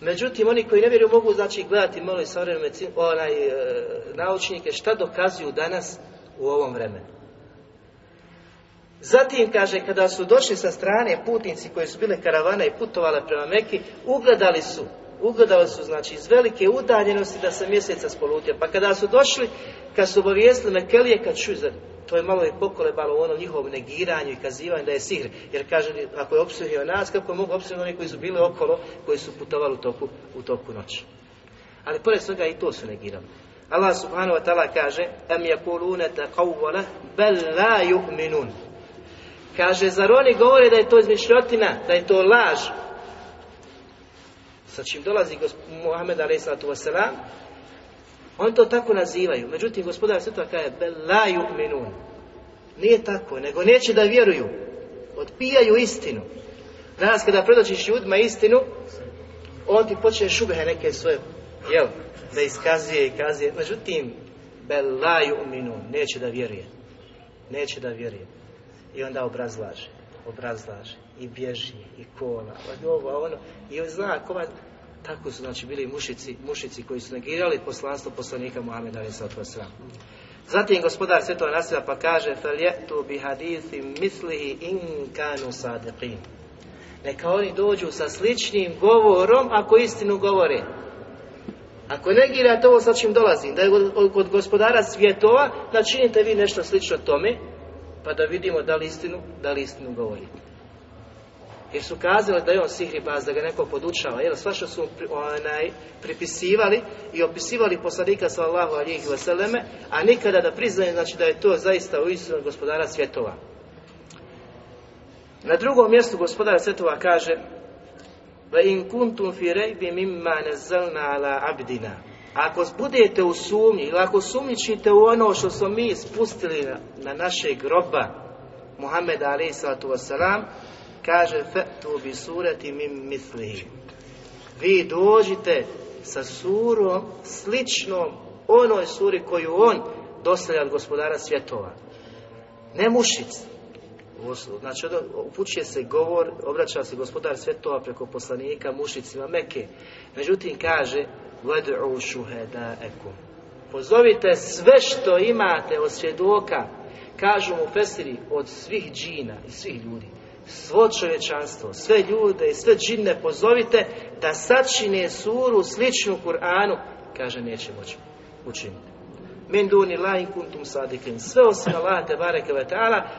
Međutim, oni koji ne vjeruju mogu znači gledati malo i savremene onaj, e, naučnike šta dokazuju danas u ovom vremenu. Zatim, kaže, kada su došli sa strane putnici koji su bile karavane i putovale prema Meki, ugledali su, ugledali su, znači, iz velike udaljenosti da se mjeseca spolutio. Pa kada su došli, kad su obavijestili Mekelije, kad čuju, to je malo i pokolebalo u onom njihovom negiranju i kazivanju da je sihr. Jer kaže, ako je opsuhio nas, kako mogu opsuhio oni koji su bili okolo, koji su putovali u toku, u toku noći. Ali pored svega i to su negirali. Allah subhanahu wa ta'ala kaže Am yakuluna taqawwala bal la yu'minun Kaže, zar oni govore da je to izmišljotina, da je to laž? Sa čim dolazi Muhammed a.s. Oni to tako nazivaju. Međutim, gospodar sveta kaže, bel la yu'minun. Nije tako, nego neće da vjeruju. Odpijaju istinu. Danas kada predočiš ljudima istinu, on ti počne šubehe neke svoje, jel, da iskazuje i kazuje. Međutim, bel la yu'minun, neće da vjeruje. Neće da vjeruje. I onda obrazlaže, obrazlaže i bježi i kola, ovo, ono, i on zna kova, tako su znači bili mušici, mušici koji su negirali poslanstvo poslanika Muhammeda ali Zatim gospodar svetova nasilja pa kaže فَلْيَأْتُوا بِحَدِيثِ مِثْلِهِ إِنْ كَانُوا صَادِقِينَ Neka oni dođu sa sličnim govorom ako istinu govore. Ako negirate ovo sa čim dolazim, da je kod gospodara svjetova, načinite vi nešto slično tome, pa da vidimo da li istinu, da li istinu govorite. Jer su kazali da je on sihribaz, da ga neko podučava. Jer svašta su onaj, pripisivali i opisivali poslanika sallahu alihi vseleme, a nikada da priznaju znači da je to zaista u istinu gospodara svjetova. Na drugom mjestu gospodara svjetova kaže in kuntum fi rejbi mimma ala abdina ako budete u sumnji ili ako sumničite u ono što smo mi spustili na, na našeg groba Muhammeda alaih sallatu kaže fe'tu bi surati mim mislihi vi dođite sa surom sličnom onoj suri koju on dostavlja od gospodara svjetova ne mušic znači upućuje se govor obraća se gospodar svjetova preko poslanika mušicima Meke međutim kaže. Pozovite sve što imate od svjedoka, kažu mu Fesiri, od svih džina i svih ljudi. Svo čovječanstvo, sve ljude i sve džine pozovite da sačine suru sličnu Kur'anu, kaže neće moći učiniti. Min duni la kuntum sadikin. Sve osim Allah te bareke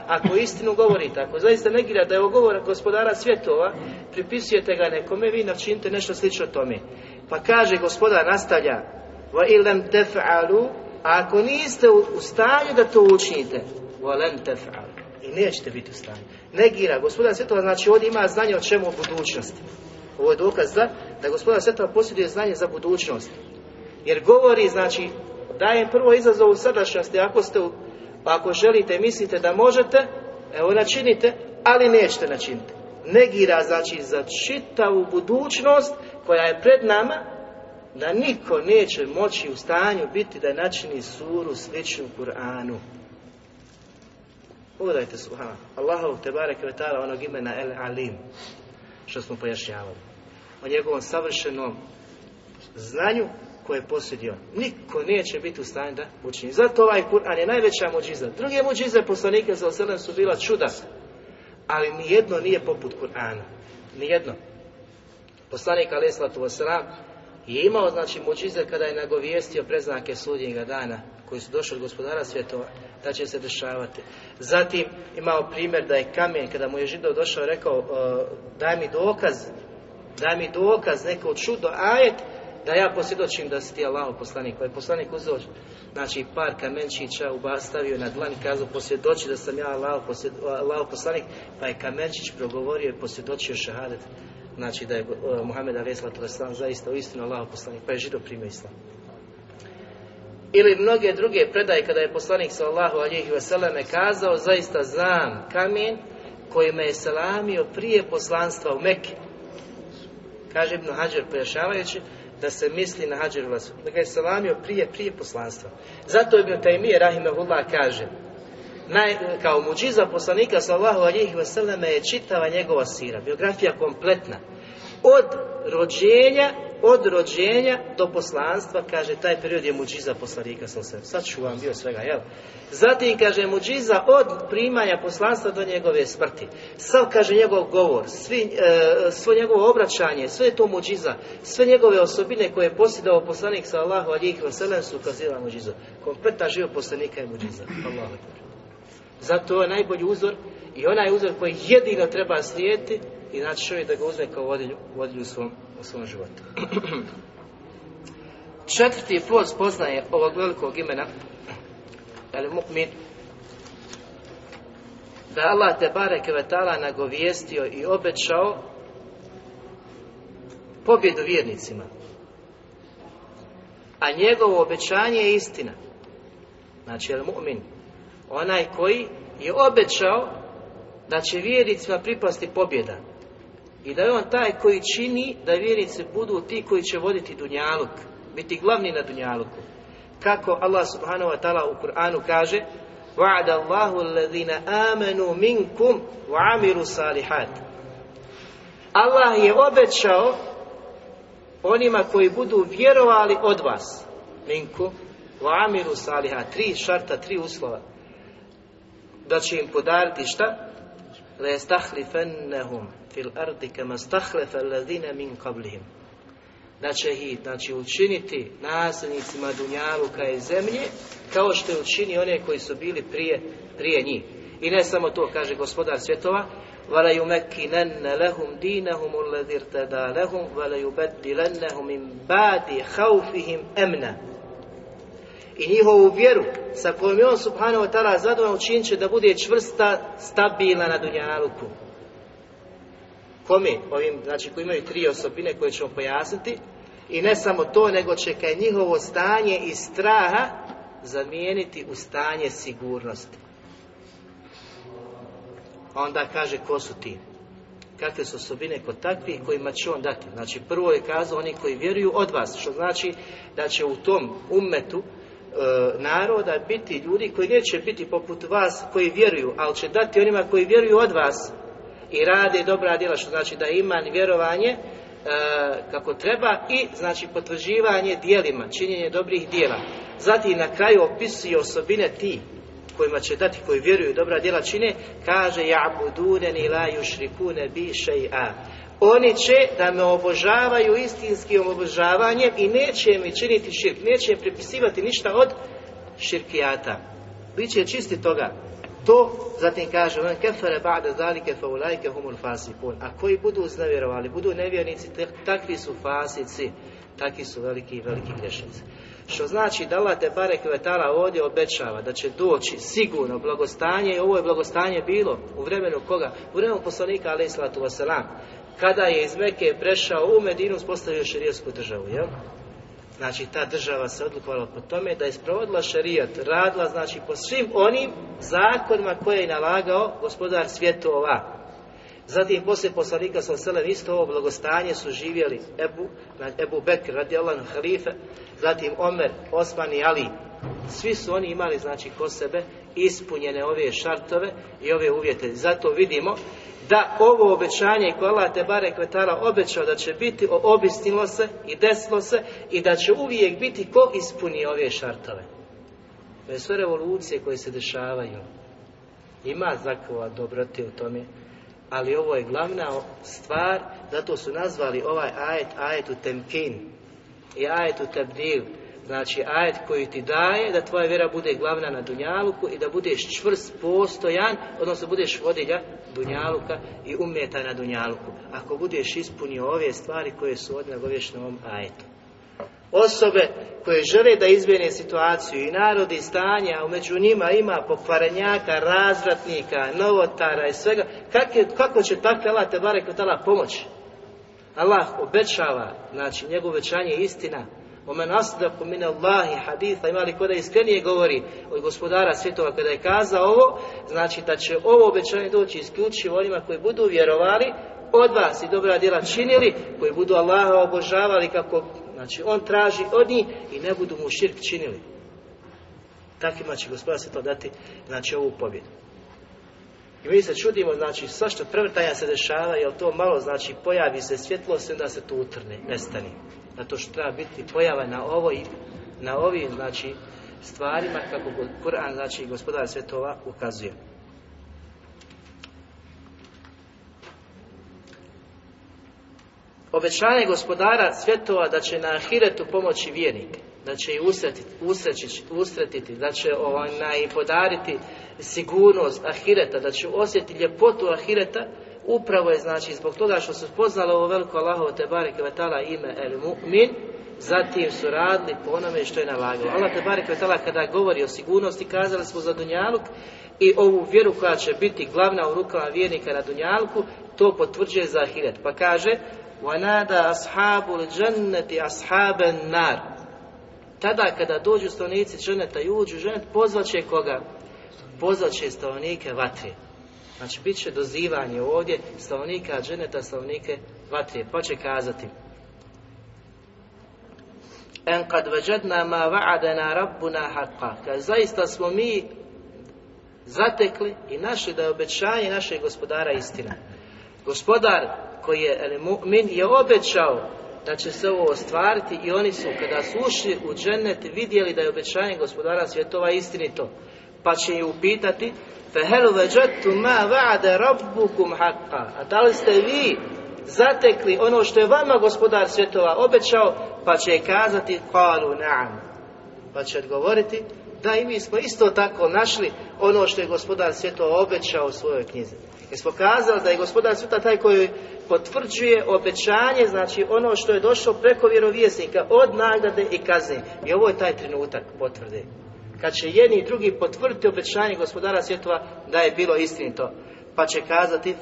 ako istinu govorite, ako zaista negira da je govor gospodara svjetova, pripisujete ga nekome, vi načinite nešto slično tome. Pa kaže gospodar nastavlja wa illam tef'alu ako niste u stanju da to učinite wa lam tef'alu i nećete biti u stanju. Negira, gospodar svjetova znači ovdje ima znanje o čemu u budućnosti. Ovo je dokaz da, da gospodar svjetova posjeduje znanje za budućnost. Jer govori, znači, dajem prvo izazov u sadašnjosti, ako ste ako želite, mislite da možete, evo načinite, ali nećete načiniti. Negira, znači, za čitavu budućnost koja je pred nama, da niko neće moći u stanju biti da načini suru sličnu Kur'anu. Pogledajte subhana. Allahov te barek onog imena El Alim, što smo pojašnjavali. O njegovom savršenom znanju koje je posjedio. Niko neće biti u stanju da učini. Zato ovaj Kur'an je najveća muđiza. Druge muđize poslanike za oselem su bila čuda. Ali nijedno nije poput Kur'ana. Nijedno. Poslanik Alesvatu Vasram je imao znači muđize kada je nagovijestio preznake sudnjega dana koji su došli od gospodara svjetova, da će se dešavati. Zatim imao primjer da je kamen, kada mu je židov došao rekao daj mi dokaz, daj mi dokaz, neko čudo, ajet, da ja posvjedočim da si ti Allah poslanik. Pa je poslanik uzeo znači par kamenčića ubastavio na dlan i kazao posvjedoči da sam ja Allah, poslanik, pa je kamenčić progovorio i posvjedočio šahadet znači da je uh, Muhammed a.s. zaista u istinu Allah poslanik, pa je žido primio islam. Ili mnoge druge predaje kada je poslanik sallahu alihi vseleme kazao zaista znam kamen koji me je salamio prije poslanstva u Mekke. Kaže Ibn Hađer pojašavajući da se misli na Hađer Vasu. Da ga je salamio prije, prije poslanstva. Zato Ibn Taymiye Rahimahullah kaže naj, kao muđiza poslanika sallahu alihi vseleme je čitava njegova sira, biografija kompletna. Od rođenja, od rođenja do poslanstva, kaže, taj period je muđiza poslanika sallahu Sad ću vam bio svega, jel? Zatim, kaže, muđiza od primanja poslanstva do njegove smrti. Sad, kaže, njegov govor, svi, e, svo njegovo obraćanje, sve je to muđiza. Sve njegove osobine koje je posjedao poslanik sallahu alihi vselem su ukazila muđiza. Kompletna život poslanika je muđiza. Allahu Zato je najbolji uzor i onaj uzor koji jedino treba slijediti i znači čovjek da ga uzme kao vodilju, vodilju u, svom, u svom životu. (clears throat) Četvrti post poznaje ovog velikog imena, ali mu'min, da Allah te bareke vetala nagovijestio i obećao pobjedu vjernicima. A njegovo obećanje je istina. Znači, mu'min, onaj koji je obećao da će vjernicima pripasti pobjeda. I da je on taj koji čini da vjernici budu ti koji će voditi dunjaluk, biti glavni na dunjaluku. Kako Allah subhanahu wa ta'ala u Kur'anu kaže وَعَدَ اللَّهُ الَّذِينَ آمَنُوا مِنْكُمْ وَعَمِلُوا صَالِحَاتِ Allah je obećao onima koji budu vjerovali od vas minku wa amiru saliha tri šarta, tri uslova da će im podariti šta? la yastahlifannahum fil ardi kama stakhlefa alladhina min qablihim da će ih znači, učiniti nasljednicima Dunjaluka i zemlje kao što je učini one koji su bili prije, prije njih. I ne samo to, kaže gospodar svjetova, وَلَيُمَكِّنَنَّ لَهُمْ دِينَهُمُ الَّذِي ارْتَدَى لَهُمْ وَلَيُبَدِّلَنَّهُمْ مِنْ بَعْدِ خَوْفِهِمْ أَمْنًا I njihovu vjeru sa kojom je on subhanahu wa ta'ala zadovoljan učinit će da bude čvrsta, stabilna na Dunjaluku. Kome? Ovim, znači koji imaju tri osobine koje ćemo pojasniti. I ne samo to, nego će kaj njihovo stanje iz straha zamijeniti u stanje sigurnosti. Onda kaže ko su ti? Kakve su osobine kod takvih kojima će on dati? Znači prvo je kazao oni koji vjeruju od vas, što znači da će u tom ummetu e, naroda biti ljudi koji neće biti poput vas koji vjeruju, ali će dati onima koji vjeruju od vas i rade dobra djela, što znači da ima vjerovanje e, kako treba i znači potvrđivanje dijelima, činjenje dobrih dijela. Zatim na kraju opisuje osobine ti kojima će dati, koji vjeruju dobra djela čine, kaže ja'buduneni la yushrikune bi shay'a. Oni će da me obožavaju istinskim obožavanjem i neće mi činiti širk, neće mi pripisivati ništa od širkijata. Biće čisti toga. To, zatim kaže, on kefere ba'da zalike fa ulajke humul fasikun. A koji budu uznevjerovali, budu nevjernici, takvi su fasici, takvi su veliki, veliki grešnici. Što znači da Allah te barek ovdje obećava da će doći sigurno blagostanje i ovo je blagostanje bilo u vremenu koga? U vremenu poslanika alaih salatu wasalam kada je iz Meke prešao u Medinu uspostavio šerijsku državu, jel? Znači ta država se odlikovala po tome da je sprovodila šerijat, radila znači po svim onim zakonima koje je nalagao gospodar svjetova. Zatim poslije poslanika sa selem isto ovo blagostanje su živjeli Ebu, Ebu Bekr radijallahu halife, zatim Omer, Osman i Ali. Svi su oni imali znači ko sebe ispunjene ove šartove i ove uvjete. Zato vidimo da ovo obećanje koje Allah te bare kvetala obećao da će biti obistilo se i desilo se i da će uvijek biti ko ispuni ove šartove. To sve revolucije koje se dešavaju. Ima zakova dobrote u tome, ali ovo je glavna stvar, zato su nazvali ovaj ajet ajetu temkin i ajetu tabdil. Znači ajet koji ti daje da tvoja vjera bude glavna na Dunjaluku i da budeš čvrst, postojan, odnosno budeš vodilja Dunjaluka i umjeta na Dunjaluku. Ako budeš ispunio ove stvari koje su ovdje nagovješene ovom ajetu. Osobe koje žele da izmjene situaciju i narodi stanja, a među njima ima pokvarenjaka, razvratnika, novotara i svega, kako, kako će takve Allah te barek pomoći? Allah obećava, znači njegovo obećanje je istina, Omen asdaku min Allahi haditha, ima li da iskrenije govori od gospodara svjetova kada je kazao ovo, znači da će ovo obećanje doći isključivo onima koji budu vjerovali od vas i dobra djela činili, koji budu Allaha obožavali kako, znači on traži od njih i ne budu mu širk činili. Takvima će gospodar to dati, znači ovu pobjedu. I mi se čudimo, znači, svašta prevrtanja se dešava, jer to malo, znači, pojavi se svjetlost i onda se to utrne, nestani. Zato što treba biti pojava na ovoj, na ovim, znači, stvarima kako Kur'an, znači, gospodar svjetova ukazuje. Obećanje gospodara svjetova da će na ahiretu pomoći vjernike. da će ih usretiti, usretiti, da će onaj podariti sigurnost ahireta, da će osjetiti ljepotu ahireta, upravo je znači zbog toga što su poznali ovo veliko Allahovo te bareke ime el mu'min, zatim su radili po onome što je nalagalo. Allah te bareke kada govori o sigurnosti kazali smo za Dunjaluk i ovu vjeru koja će biti glavna u rukama vjernika na Dunjalku, to potvrđuje za ahiret. Pa kaže وَنَادَ أَصْحَابُ الْجَنَّةِ أَصْحَابَ النَّارِ Tada kada dođu stanovnici dženeta i uđu ženet, pozvaće koga? Pozvaće stanovnike vatre. Znači, bit će dozivanje ovdje stanovnika dženeta, stanovnike vatre. Pa će kazati En kad veđedna ma va'adena rabbuna haqqa. Kad zaista smo mi zatekli i našli da je obećanje našeg gospodara istina. Gospodar koji je mu'min je obećao da će se ovo ostvariti i oni su kada su ušli u džennet vidjeli da je obećanje gospodara svjetova istinito Pa će ju upitati فَهَلْ مَا وَعَدَ رَبُّكُمْ حَقًّا A da li ste vi zatekli ono što je vama gospodar svjetova obećao, pa će kazati قَالُوا نَعَمْ Pa će odgovoriti da i mi smo isto tako našli ono što je gospodar svjetova obećao u svojoj knjizi. Jer smo kazali da je gospodar svijeta taj koji potvrđuje obećanje, znači ono što je došlo preko vjerovjesnika od nagrade i kazne. I ovo je taj trenutak potvrde. kad će jedni i drugi potvrditi obećanje gospodara svjetova da je bilo istinito. Pa će kazati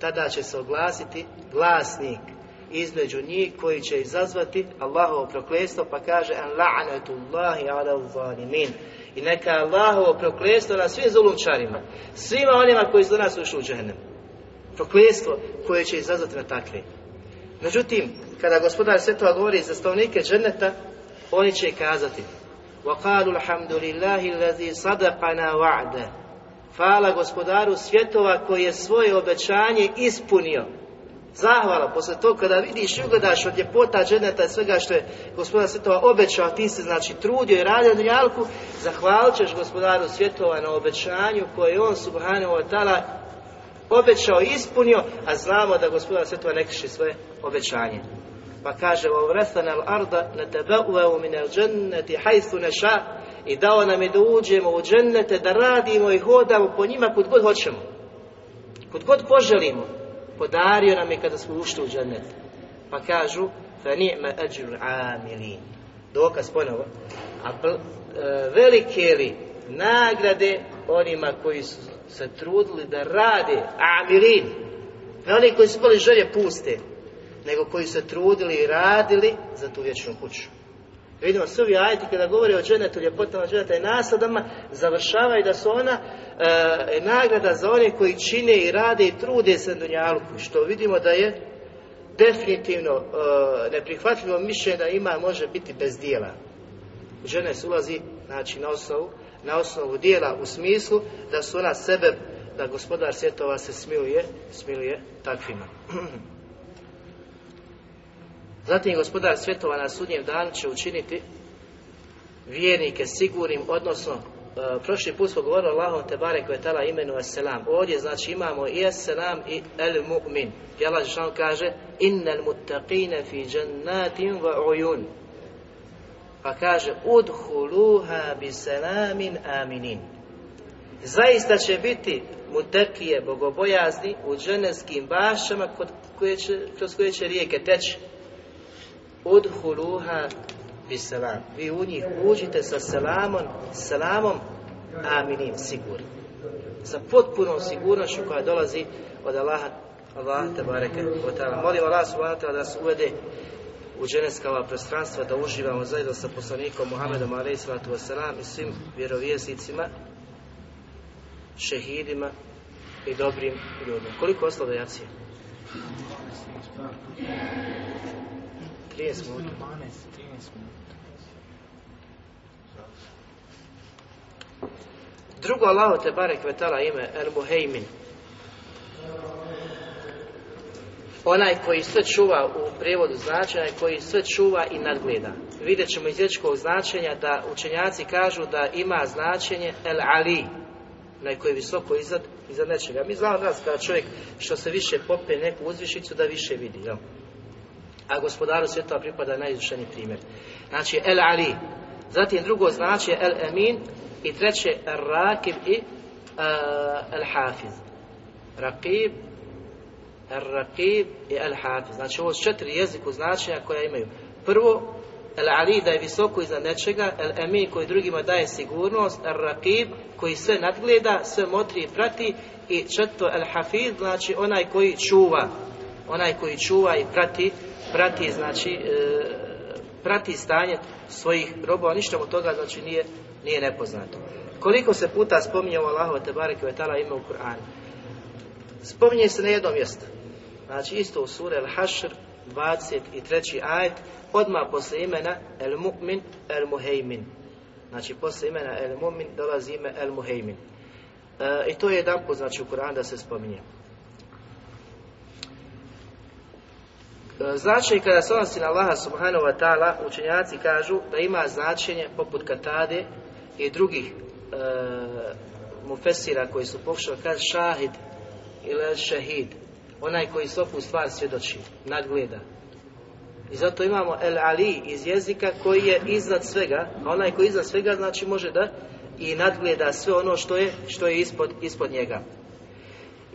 Tada će se oglasiti glasnik između njih koji će izazvati Allahovo proklestvo pa kaže an la'natullahi i neka Allahovo proklestvo na svim zulumčarima svima onima koji su do nas ušli u proklestvo koje će izazvati na takve. Međutim kada gospodar svetova govori za stavnike dženeta oni će kazati وَقَالُوا الْحَمْدُ لِلَّهِ الَّذِي صَدَقَنَا وَعْدَ Hvala gospodaru svjetova koji je svoje obećanje ispunio Zahvala, posle toga kada vidiš i ugledaš od ljepota dženeta i svega što je gospodar svjetova obećao, ti se znači trudio i radio na jalku, zahvalit ćeš gospodaru svjetova na obećanju koje je on subhanahu wa ta'ala obećao i ispunio, a znamo da gospodar svjetova ne kriši svoje obećanje. Pa kaže, وَوْرَثَنَا الْأَرْضَ نَتَبَأُوَهُ مِنَ الْجَنَّةِ حَيْثُ نَشَاء I dao nam je da uđemo u džennete, da radimo i hodamo po njima kud god hoćemo. Kud god poželimo podario nam je kada smo ušli u džennet. Pa kažu, fa ni'ma ajrul amilin. Dokaz ponovo. A e, velike li nagrade onima koji su se trudili da rade, amilin. Ne oni koji su bili želje puste, nego koji su se trudili i radili za tu vječnu kuću. Vidimo svi ovi ajti kada govori o dženetu, ljepotama dženeta i nasladama, završavaju da su ona e, nagrada za one koji čine i rade i trude se Dunjaluku, što vidimo da je definitivno e, neprihvatljivo mišljenje da ima može biti bez dijela. Žene se ulazi znači, na osnovu, na osnovu dijela u smislu da su ona sebe, da gospodar svjetova se smiluje, smiluje takvima. (clears throat) Zatim gospodar svjetova na sudnjem danu će učiniti vjernike sigurnim, odnosno e, prošli put smo govorili Allahom te barek tala imenu As-Selam. Ovdje znači imamo i As-Selam i El Mu'min. I Allah kaže Innal muttaqine fi jannatin wa uyun. Pa kaže Udhuluha bi selamin aminin. Zaista će biti mutakije, bogobojazni u dženevskim bašama koje će, kroz koje će rijeke teći udhuluha bisalam. Vi u njih uđite sa selamom, selamom aminin, sigurni. Sa potpunom sigurnošću koja dolazi od Allaha, Allah te bareke Molim Allah subhanahu da nas uvede u dženeska ova prostranstva, da uživamo zajedno sa poslanikom Muhammedom wasalam i svim vjerovjesnicima, šehidima i dobrim ljudima. Koliko ostalo jacije? 30 minuta. 13 minuta. Drugo Allahu te barek vetala ime El Muhejmin. Onaj koji sve čuva u prijevodu značenja, koji sve čuva i nadgleda. Vidjet ćemo iz riječkog značenja da učenjaci kažu da ima značenje El Ali, onaj koji je visoko iznad, iznad nečega. Mi znamo nas kada čovjek što se više pope neku uzvišicu da više vidi. Jel? A gospodaru svjetova pripada najizvršeniji primjer. Znači El Ali, zatim drugo znači El Emin i treće El Rakib i uh, El Hafiz. Rakib, El Rakib i El Hafiz. Znači ovo su četiri jeziku značenja koja imaju. Prvo, El Ali da je visoko iznad nečega, El Emin koji drugima daje sigurnost, El Rakib koji sve nadgleda, sve motri i prati i četvrto El Hafiz znači onaj koji čuva, onaj koji čuva i prati, prati znači e, prati stanje svojih robova, ništa mu toga znači nije, nije nepoznato. Koliko se puta spominje Allahova te bareke ve taala ime u Kur'anu? Spominje se na jednom mjestu. Znači isto u sure Al-Hashr 23. ajet odmah posle imena El Mu'min El Muhejmin. Znači posle imena El Mu'min dolazi ime El Muhejmin. E, I to je jedan put znači u Kur'anu da se spominje. Značaj kada se odnosi na Allaha subhanahu wa ta'ala, učenjaci kažu da ima značenje poput katade i drugih e, mufesira koji su pokušali kaže šahid ili šahid, onaj koji svaku stvar svjedoči, nadgleda. I zato imamo el ali iz jezika koji je iznad svega, a onaj koji je iznad svega znači može da i nadgleda sve ono što je, što je ispod, ispod njega.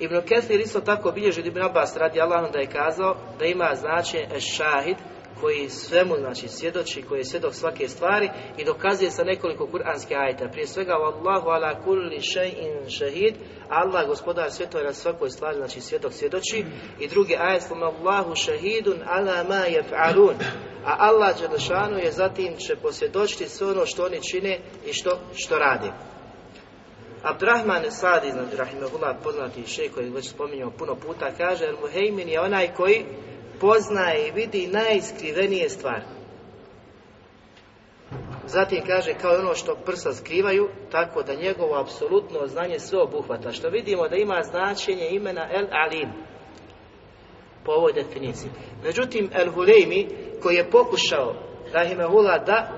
Ibn Kathir isto tako bilježi Ibn Abbas radi Allahom da je kazao da ima značenje šahid koji svemu znači svjedoči, koji je svjedok svake stvari i dokazuje sa nekoliko kuranskih ajeta. Prije svega Allahu ala kulli shay'in shahid, Allah gospodar svjetova na svakoj stvari znači svjedok svjedoči i drugi ajet Allahu shahidun ala ma yaf'alun. A Allah Đelešanu je zatim će posvjedočiti sve ono što oni čine i što, što radi. Abdurrahman Sadi, znači Rahimahullah, poznati šej koji već spominjamo puno puta, kaže El Muhejmin je onaj koji poznaje i vidi najskrivenije stvari. Zatim kaže kao ono što prsa skrivaju, tako da njegovo apsolutno znanje sve obuhvata. Što vidimo da ima značenje imena El Alim po ovoj definiciji. Međutim, El Hulejmi koji je pokušao Rahimahullah da e,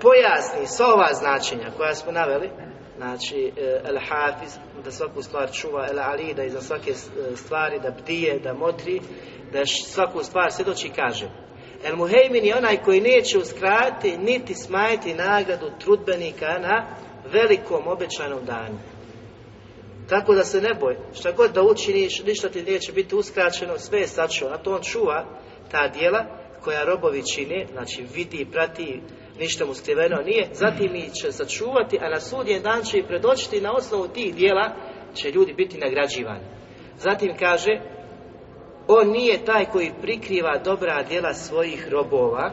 pojasni sva ova značenja koja smo naveli, znači El Hafiz, da svaku stvar čuva, El Ali, da iza svake stvari, da bdije, da motri, da svaku stvar svjedoči kaže. El Muhejmin je onaj koji neće uskratiti niti smajiti nagradu trudbenika na velikom obećanom danu. Tako da se ne boj, šta god da učiniš, ništa ti neće biti uskraćeno, sve je sačuo. A to on čuva ta dijela koja robovi čine, znači vidi, prati, ništa mu skriveno nije, zatim ih će sačuvati, a na sudjen dan će i predočiti na osnovu tih dijela će ljudi biti nagrađivani. Zatim kaže, on nije taj koji prikriva dobra djela svojih robova,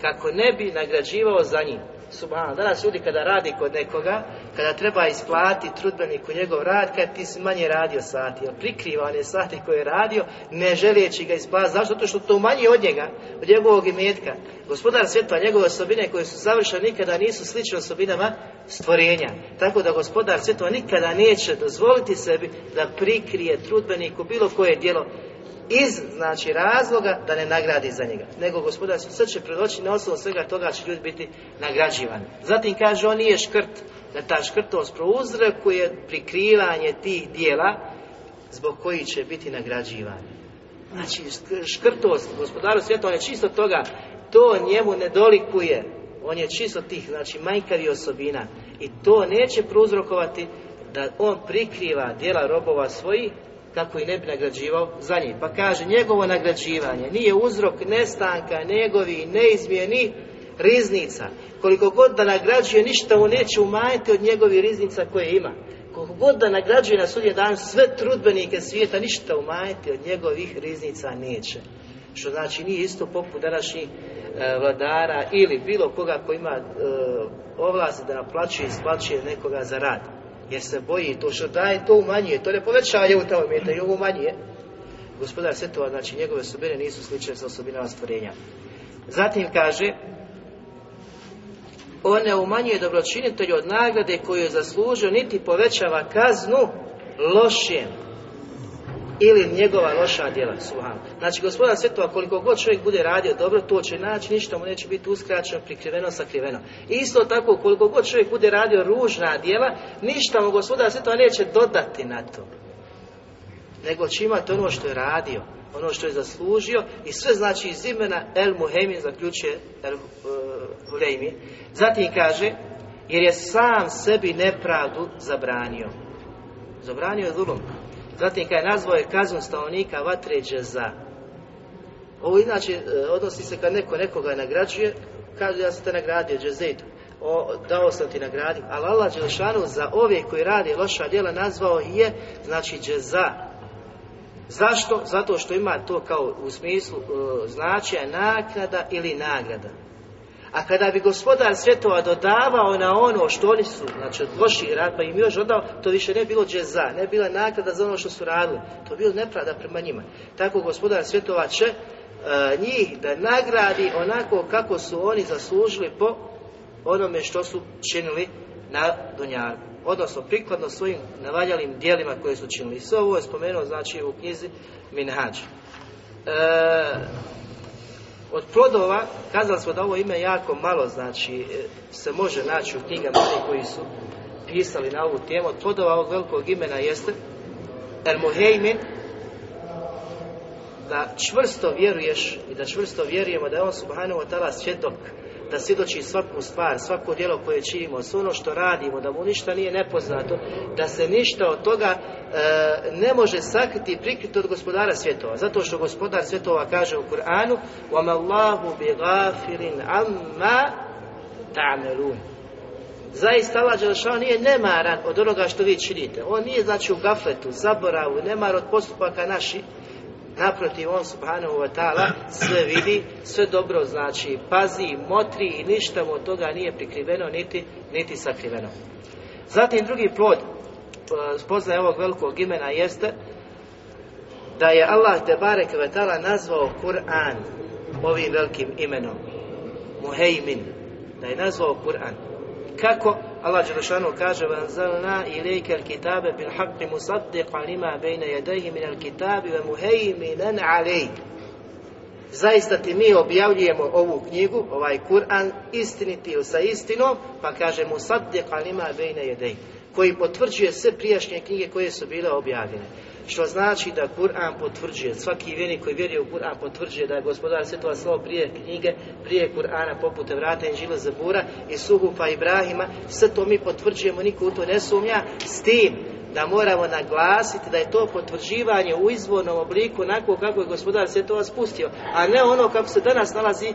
kako ne bi nagrađivao za njih. Subhano, danas ljudi kada radi kod nekoga, kada treba isplatiti trudbeniku njegov rad, kad ti si manje radio sati, on prikriva one sati koje je radio, ne želijeći ga isplatiti. Zašto? Zato što to manje od njega, od njegovog imetka. Gospodar svjetla, njegove osobine koje su savršene nikada nisu slične osobinama stvorenja. Tako da gospodar svjetla nikada neće dozvoliti sebi da prikrije trudbeniku bilo koje djelo iz znači razloga da ne nagradi za njega. Nego gospodar će predoći na osnovu svega toga će ljudi biti nagrađivani. Zatim kaže on nije škrt, da ta škrtost prouzrokuje prikrivanje tih dijela zbog koji će biti nagrađivani. Znači škrtost gospodaru svijeta on je čisto toga, to njemu ne dolikuje. On je čisto tih, znači manjkavi osobina. I to neće prouzrokovati da on prikriva dijela robova svojih kako i ne bi nagrađivao za njih. Pa kaže, njegovo nagrađivanje nije uzrok nestanka njegovi neizmjeni riznica. Koliko god da nagrađuje, ništa mu neće umanjiti od njegovih riznica koje ima. Koliko god da nagrađuje na sudnji dan sve trudbenike svijeta, ništa umanjiti od njegovih riznica neće. Što znači nije isto poput današnjih e, vladara ili bilo koga ko ima e, ovlasti da naplaćuje i isplaćuje nekoga za rad jer se boji to što daje, to umanjuje, to ne povećava njegovu tamo mjeta i ovo umanjuje. Gospodar Svetova, znači njegove osobine nisu slične sa osobinama stvorenja. Zatim kaže, on ne umanjuje dobročinitelju od nagrade koju je zaslužio, niti povećava kaznu lošijem ili njegova loša djela, suhan. Znači, gospodar svjetova, koliko god čovjek bude radio dobro, to će naći, ništa mu neće biti uskraćeno, prikriveno, sakriveno. Isto tako, koliko god čovjek bude radio ružna djela, ništa mu gospodar svjetova neće dodati na to. nego će imati ono što je radio, ono što je zaslužio i sve znači iz imena El Muhejmin zaključuje El uh, Zatim kaže, jer je sam sebi nepravdu zabranio. Zabranio je zulum. Zatim kada je nazvao je kaznu stanovnika vatre za. Ovo inače e, odnosi se kad neko nekoga nagrađuje, kaže ja sam te nagradio džezejtu. O, dao sam ti nagradio. Ali Allah Đelešanu za ove koji radi loša djela nazvao je, znači džeza. Zašto? Zato što ima to kao u smislu uh, značaja naknada ili nagrada. A kada bi gospodar svjetova dodavao na ono što oni su, znači od loših rad, pa im još dodao, to više ne bilo džeza, ne bila naklada za ono što su radili. To je bilo nepravda prema njima. Tako gospodar svjetova će e, njih da nagradi onako kako su oni zaslužili po onome što su činili na Dunjaru. Odnosno prikladno svojim navaljalim dijelima koje su činili. Sve ovo je spomenuo znači u knjizi Minhađ. E, od plodova, kazali smo da ovo ime jako malo, znači, e, se može naći u knjigama koji su pisali na ovu temu. Od plodova ovog velikog imena jeste El Muhejmin, da čvrsto vjeruješ i da čvrsto vjerujemo da je on subhanahu wa ta'ala svjedok da svjedoči svaku stvar, svako djelo koje činimo, sve ono što radimo, da mu ništa nije nepoznato, da se ništa od toga e, ne može sakriti i prikriti od gospodara svjetova. Zato što gospodar svjetova kaže u Kur'anu وَمَا اللَّهُ بِغَافِرٍ عَمَّا تَعْمَلُونَ Zaista Allah nije nemaran od onoga što vi činite. On nije znači u gafletu, zaboravu, nemar od postupaka naših, Naprotiv, on subhanahu wa ta'ala sve vidi, sve dobro znači, pazi, motri i ništa mu od toga nije prikriveno niti, niti sakriveno. Zatim drugi plod spoznaje ovog velikog imena jeste da je Allah te barek nazvao Kur'an ovim velikim imenom. Muhejmin da je nazvao Kur'an. Kako Allah Đelešanu kaže وَنْزَلْنَا إِلَيْكَ الْكِتَابَ بِالْحَقِّ مُصَدِّقًا لِمَا بَيْنَ يَدَيْهِ مِنَ الْكِتَابِ وَمُهَيْمِنًا عَلَيْهِ Zaista ti mi objavljujemo ovu knjigu, ovaj Kur'an, istiniti sa istinom, pa kaže mu saddiqa lima bejne jedej, koji potvrđuje sve prijašnje knjige koje su bile objavljene. Što znači da Kur'an potvrđuje, svaki vjernik koji vjeruje u Kur'an potvrđuje da je gospodar svjetova slovo prije knjige, prije Kur'ana poput Evrata, Inžila, Zabura i Suhufa Ibrahima, sve to mi potvrđujemo, niko u to ne sumnja, s tim da moramo naglasiti da je to potvrđivanje u izvornom obliku onako kako je gospodar svjetova spustio, a ne ono kako se danas nalazi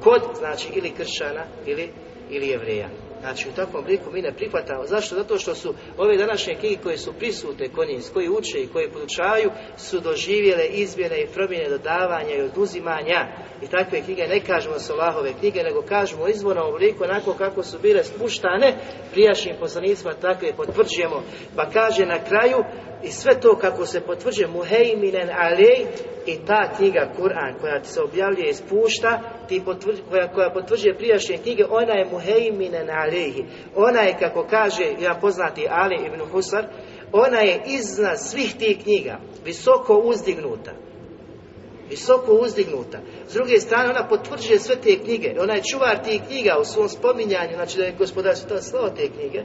kod, znači, ili kršćana ili, ili jevreja. Znači u takvom obliku mi ne prihvatamo. Zašto? Zato što su ove današnje knjige koje su prisute kod njih, koji uče i koji podučavaju, su doživjele izmjene i promjene dodavanja i oduzimanja. I takve knjige ne kažemo su Allahove knjige, nego kažemo u izvornom obliku onako kako su bile spuštane prijašnjim poslanicima, takve potvrđujemo. Pa kaže na kraju i sve to kako se potvrđuje muhejminen alej i ta knjiga Kur'an koja ti se objavljuje i spušta, ti koja, koja potvrđuje prijašnje knjige, ona je muhejminen alehi. Ona je, kako kaže ja poznati Ali ibn Husar, ona je iznad svih tih knjiga, visoko uzdignuta. Visoko uzdignuta. S druge strane, ona potvrđuje sve te knjige. Ona je čuvar tih knjiga u svom spominjanju, znači da je gospodar to slao te knjige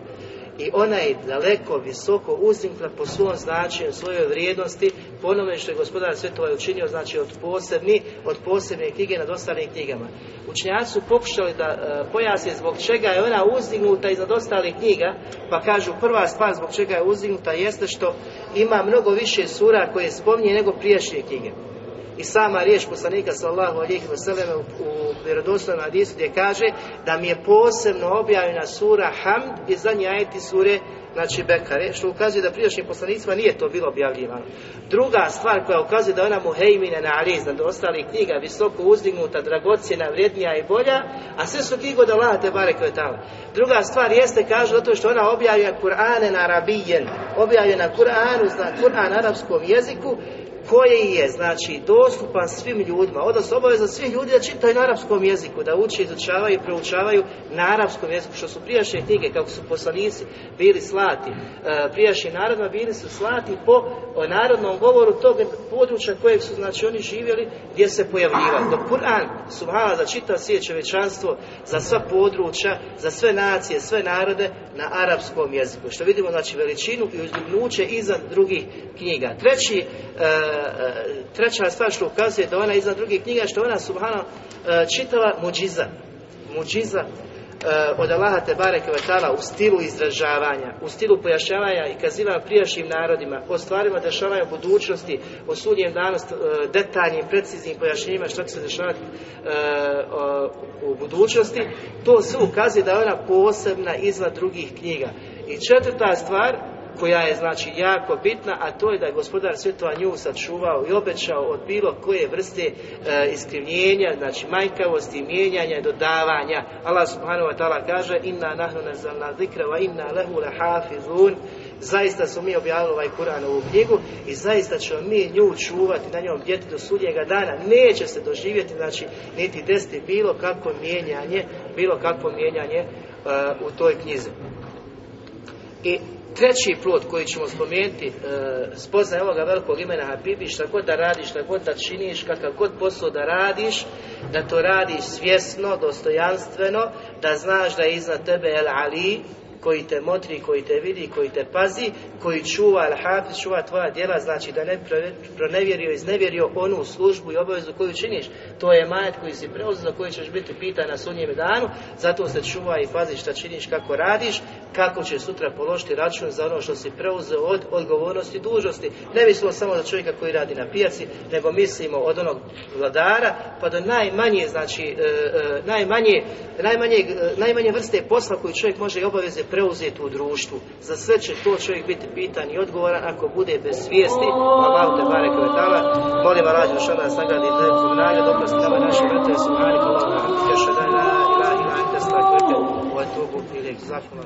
i ona je daleko, visoko uzdignula po svom značenju, svojoj vrijednosti, po što je gospodar svjetova učinio, znači od posebni, od posebne knjige nad ostalim knjigama. Učenjaci su pokušali da e, pojasne zbog čega je ona uzdignuta iznad ostalih knjiga, pa kažu prva stvar zbog čega je uzdignuta jeste što ima mnogo više sura koje spominje nego prijašnje knjige i sama riječ poslanika sallahu alijih vseleme u, u vjerodostojnom hadisu gdje kaže da mi je posebno objavljena sura Hamd i zadnji ajeti sure znači Bekare, što ukazuje da prijašnjim poslanicima nije to bilo objavljivano. Druga stvar koja ukazuje da ona muhejmine na aliz, da ostali knjiga visoko uzdignuta, dragocjena, vrijednija i bolja, a sve su knjigo da late bare koje tamo. Druga stvar jeste, kažu, zato što ona objavljena Kur'ane na arabijen, objavljena Kur'anu, zna Kur'an na arapskom jeziku, koji je znači dostupan svim ljudima, odnosno obaveza svih ljudi da čitaju na arapskom jeziku, da uče, izučavaju i proučavaju na arapskom jeziku, što su prijašnje knjige, kako su poslanici bili slati, e, prijašnji narodima bili su slati po narodnom govoru tog područja kojeg su znači oni živjeli gdje se pojavljivali. Dok Kur'an subhala za čitav svijet čovječanstvo, za sva područja, za sve nacije, sve narode na arapskom jeziku. Što vidimo znači veličinu i uzdignuće iza drugih knjiga. Treći, e, treća stvar što ukazuje da ona iza drugih knjiga što ona subhana e, čitava muđiza. Muđiza od Allaha te bareke u stilu izražavanja, u stilu pojašnjavanja i kazivanja prijašnjim narodima, o stvarima dešavanja u budućnosti, o sudnjem danu, detaljnim, preciznim pojašnjenjima što će se dešavati u budućnosti, to sve ukazuje da je ona posebna izvan drugih knjiga. I četvrta stvar, koja je znači jako bitna, a to je da je gospodar svjetova nju sačuvao i obećao od bilo koje vrste e, iskrivljenja, znači manjkavosti, mijenjanja i dodavanja. Allah subhanahu wa ta'ala kaže inna nahnu nazalna zikra wa inna lehu lahafizun zaista smo mi objavili ovaj Kur'an ovu knjigu i zaista ćemo mi nju čuvati, na njom djeti do sudnjega dana. Neće se doživjeti, znači, niti desiti bilo kakvo mijenjanje, bilo kakvo mijenjanje e, u toj knjizi. I treći plod koji ćemo spomenuti e, spoznaje ovoga velikog imena Habibi šta god da radiš, šta god da činiš kakav god posao da radiš da to radiš svjesno, dostojanstveno da znaš da je iznad tebe El Ali koji te motri, koji te vidi, koji te pazi, koji čuva al čuva tvoja djela, znači da ne pronevjerio, iznevjerio onu službu i obavezu koju činiš. To je majet koji si preuzeo, za koji ćeš biti pitan na sunnjem danu, zato se čuva i pazi šta činiš, kako radiš, kako će sutra položiti račun za ono što si preuzeo od odgovornosti i dužnosti. Ne mislimo samo za čovjeka koji radi na pijaci, nego mislimo od onog vladara pa do najmanje, znači, e, e, najmanje, najmanje, e, najmanje vrste posla koji čovjek može i obaveze preuzeti u društvu. Za sve će to čovjek biti pitan i odgovoran ako bude bez svijesti. Allahu te barek ve ta'ala. Molim Allah da nas nagradi za zbog nagrade, oprosti nama naše vrte, subhanika Allahu wa hamdika, šedana ilaha ila anta, stakvrke, wa tubu ilik. Zakum